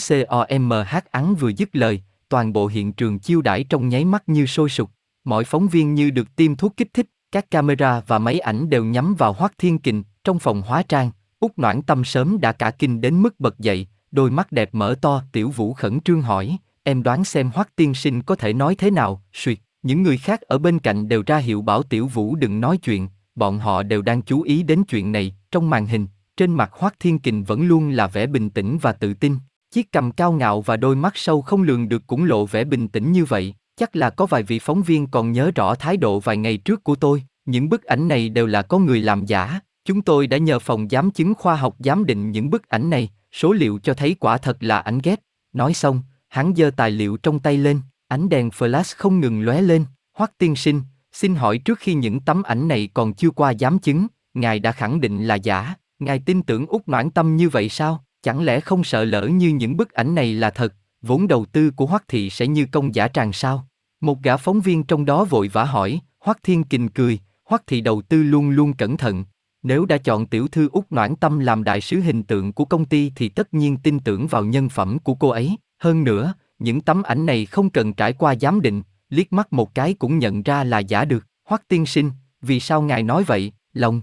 ắn vừa dứt lời, toàn bộ hiện trường chiêu đãi trong nháy mắt như sôi sục. Mọi phóng viên như được tiêm thuốc kích thích, các camera và máy ảnh đều nhắm vào Hoắc Thiên Kình, trong phòng hóa trang, Úc Noãn Tâm sớm đã cả kinh đến mức bật dậy, đôi mắt đẹp mở to, Tiểu Vũ khẩn trương hỏi, em đoán xem Hoắc Tiên Sinh có thể nói thế nào, suyệt. Những người khác ở bên cạnh đều ra hiệu bảo Tiểu Vũ đừng nói chuyện, bọn họ đều đang chú ý đến chuyện này, trong màn hình, trên mặt Hoắc Thiên Kình vẫn luôn là vẻ bình tĩnh và tự tin. Chiếc cầm cao ngạo và đôi mắt sâu không lường được cũng lộ vẻ bình tĩnh như vậy. Chắc là có vài vị phóng viên còn nhớ rõ thái độ vài ngày trước của tôi. Những bức ảnh này đều là có người làm giả. Chúng tôi đã nhờ phòng giám chứng khoa học giám định những bức ảnh này, số liệu cho thấy quả thật là ảnh ghép. Nói xong, hắn giơ tài liệu trong tay lên, ánh đèn flash không ngừng lóe lên. Hoắc tiên sinh, xin hỏi trước khi những tấm ảnh này còn chưa qua giám chứng, ngài đã khẳng định là giả, ngài tin tưởng út noãn tâm như vậy sao? Chẳng lẽ không sợ lỡ như những bức ảnh này là thật, vốn đầu tư của Hoắc Thị sẽ như công giả tràng sao? Một gã phóng viên trong đó vội vã hỏi, Hoắc Thiên Kình cười, Hoắc Thị đầu tư luôn luôn cẩn thận. Nếu đã chọn tiểu thư út Noãn Tâm làm đại sứ hình tượng của công ty thì tất nhiên tin tưởng vào nhân phẩm của cô ấy. Hơn nữa, những tấm ảnh này không cần trải qua giám định, liếc mắt một cái cũng nhận ra là giả được. Hoắc tiên sinh, vì sao ngài nói vậy? Lòng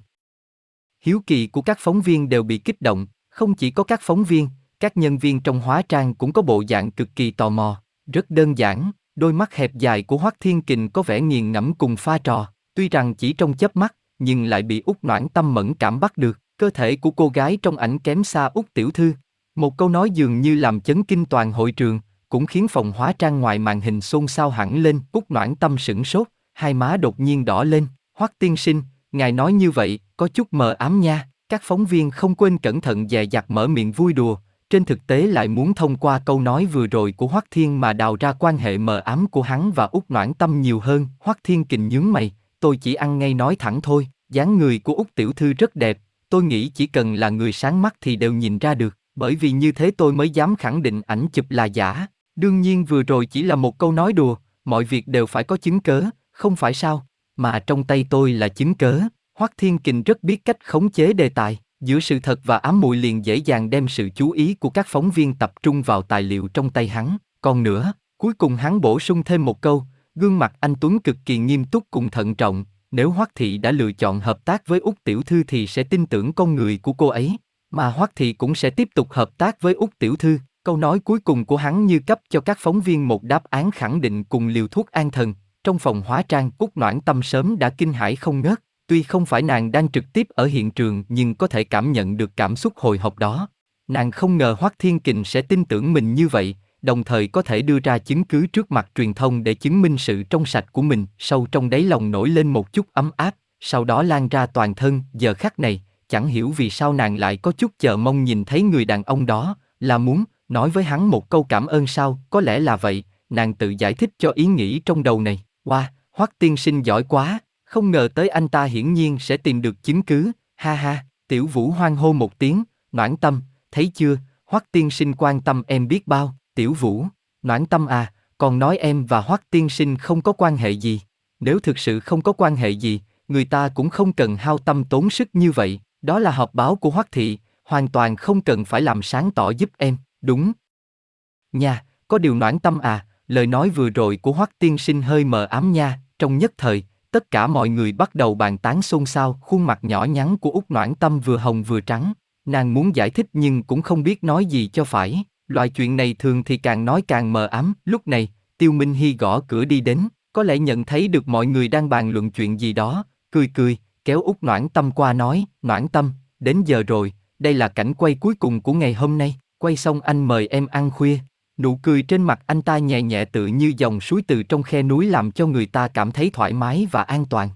hiếu kỳ của các phóng viên đều bị kích động, không chỉ có các phóng viên, các nhân viên trong hóa trang cũng có bộ dạng cực kỳ tò mò. Rất đơn giản, đôi mắt hẹp dài của Hoắc Thiên Kình có vẻ nghiền ngẫm cùng pha trò, tuy rằng chỉ trong chớp mắt, nhưng lại bị út noãn tâm mẫn cảm bắt được. Cơ thể của cô gái trong ảnh kém xa út tiểu thư. Một câu nói dường như làm chấn kinh toàn hội trường, cũng khiến phòng hóa trang ngoài màn hình xôn xao hẳn lên. Út noãn tâm sửng sốt, hai má đột nhiên đỏ lên. Hoắc tiên sinh, ngài nói như vậy, có chút mờ ám nha. Các phóng viên không quên cẩn thận dè dặt mở miệng vui đùa, trên thực tế lại muốn thông qua câu nói vừa rồi của Hoắc Thiên mà đào ra quan hệ mờ ám của hắn và Úc Noãn Tâm nhiều hơn. Hoắc Thiên kình nhướng mày, tôi chỉ ăn ngay nói thẳng thôi, dáng người của Úc tiểu thư rất đẹp, tôi nghĩ chỉ cần là người sáng mắt thì đều nhìn ra được, bởi vì như thế tôi mới dám khẳng định ảnh chụp là giả. Đương nhiên vừa rồi chỉ là một câu nói đùa, mọi việc đều phải có chứng cớ, không phải sao? Mà trong tay tôi là chứng cớ. Hoắc Thiên Kình rất biết cách khống chế đề tài, giữa sự thật và ám muội liền dễ dàng đem sự chú ý của các phóng viên tập trung vào tài liệu trong tay hắn. Còn nữa, cuối cùng hắn bổ sung thêm một câu, gương mặt anh Tuấn cực kỳ nghiêm túc cùng thận trọng, nếu Hoắc Thị đã lựa chọn hợp tác với Úc Tiểu Thư thì sẽ tin tưởng con người của cô ấy, mà Hoắc Thị cũng sẽ tiếp tục hợp tác với Úc Tiểu Thư. Câu nói cuối cùng của hắn như cấp cho các phóng viên một đáp án khẳng định cùng liều thuốc an thần. Trong phòng hóa trang Cúc Noãn Tâm sớm đã kinh hãi không ngớt, Tuy không phải nàng đang trực tiếp ở hiện trường nhưng có thể cảm nhận được cảm xúc hồi hộp đó. Nàng không ngờ Hoắc Thiên Kình sẽ tin tưởng mình như vậy, đồng thời có thể đưa ra chứng cứ trước mặt truyền thông để chứng minh sự trong sạch của mình, sâu trong đáy lòng nổi lên một chút ấm áp, sau đó lan ra toàn thân, giờ khắc này, chẳng hiểu vì sao nàng lại có chút chờ mong nhìn thấy người đàn ông đó, là muốn nói với hắn một câu cảm ơn sao, có lẽ là vậy, nàng tự giải thích cho ý nghĩ trong đầu này. Wow, Hoắc tiên sinh giỏi quá, không ngờ tới anh ta hiển nhiên sẽ tìm được chứng cứ, ha ha, tiểu vũ hoang hô một tiếng, noãn tâm, thấy chưa, hoắc tiên sinh quan tâm em biết bao, tiểu vũ, noãn tâm à, còn nói em và hoắc tiên sinh không có quan hệ gì, nếu thực sự không có quan hệ gì, người ta cũng không cần hao tâm tốn sức như vậy, Đó là họp báo của Hoắc Thị, hoàn toàn không cần phải làm sáng tỏ giúp em, đúng. Nha, có điều noãn tâm à, lời nói vừa rồi của Hoắc tiên sinh hơi mờ ám nha, trong nhất thời, tất cả mọi người bắt đầu bàn tán xôn xao, khuôn mặt nhỏ nhắn của Úc Noãn Tâm vừa hồng vừa trắng, nàng muốn giải thích nhưng cũng không biết nói gì cho phải, loại chuyện này thường thì càng nói càng mờ ám, lúc này, Tiêu Minh Hy gõ cửa đi đến, có lẽ nhận thấy được mọi người đang bàn luận chuyện gì đó, cười cười, kéo Úc Noãn Tâm qua nói, Noãn Tâm, đến giờ rồi, đây là cảnh quay cuối cùng của ngày hôm nay, quay xong anh mời em ăn khuya. Nụ cười trên mặt anh ta nhẹ nhẹ tự như dòng suối từ trong khe núi làm cho người ta cảm thấy thoải mái và an toàn.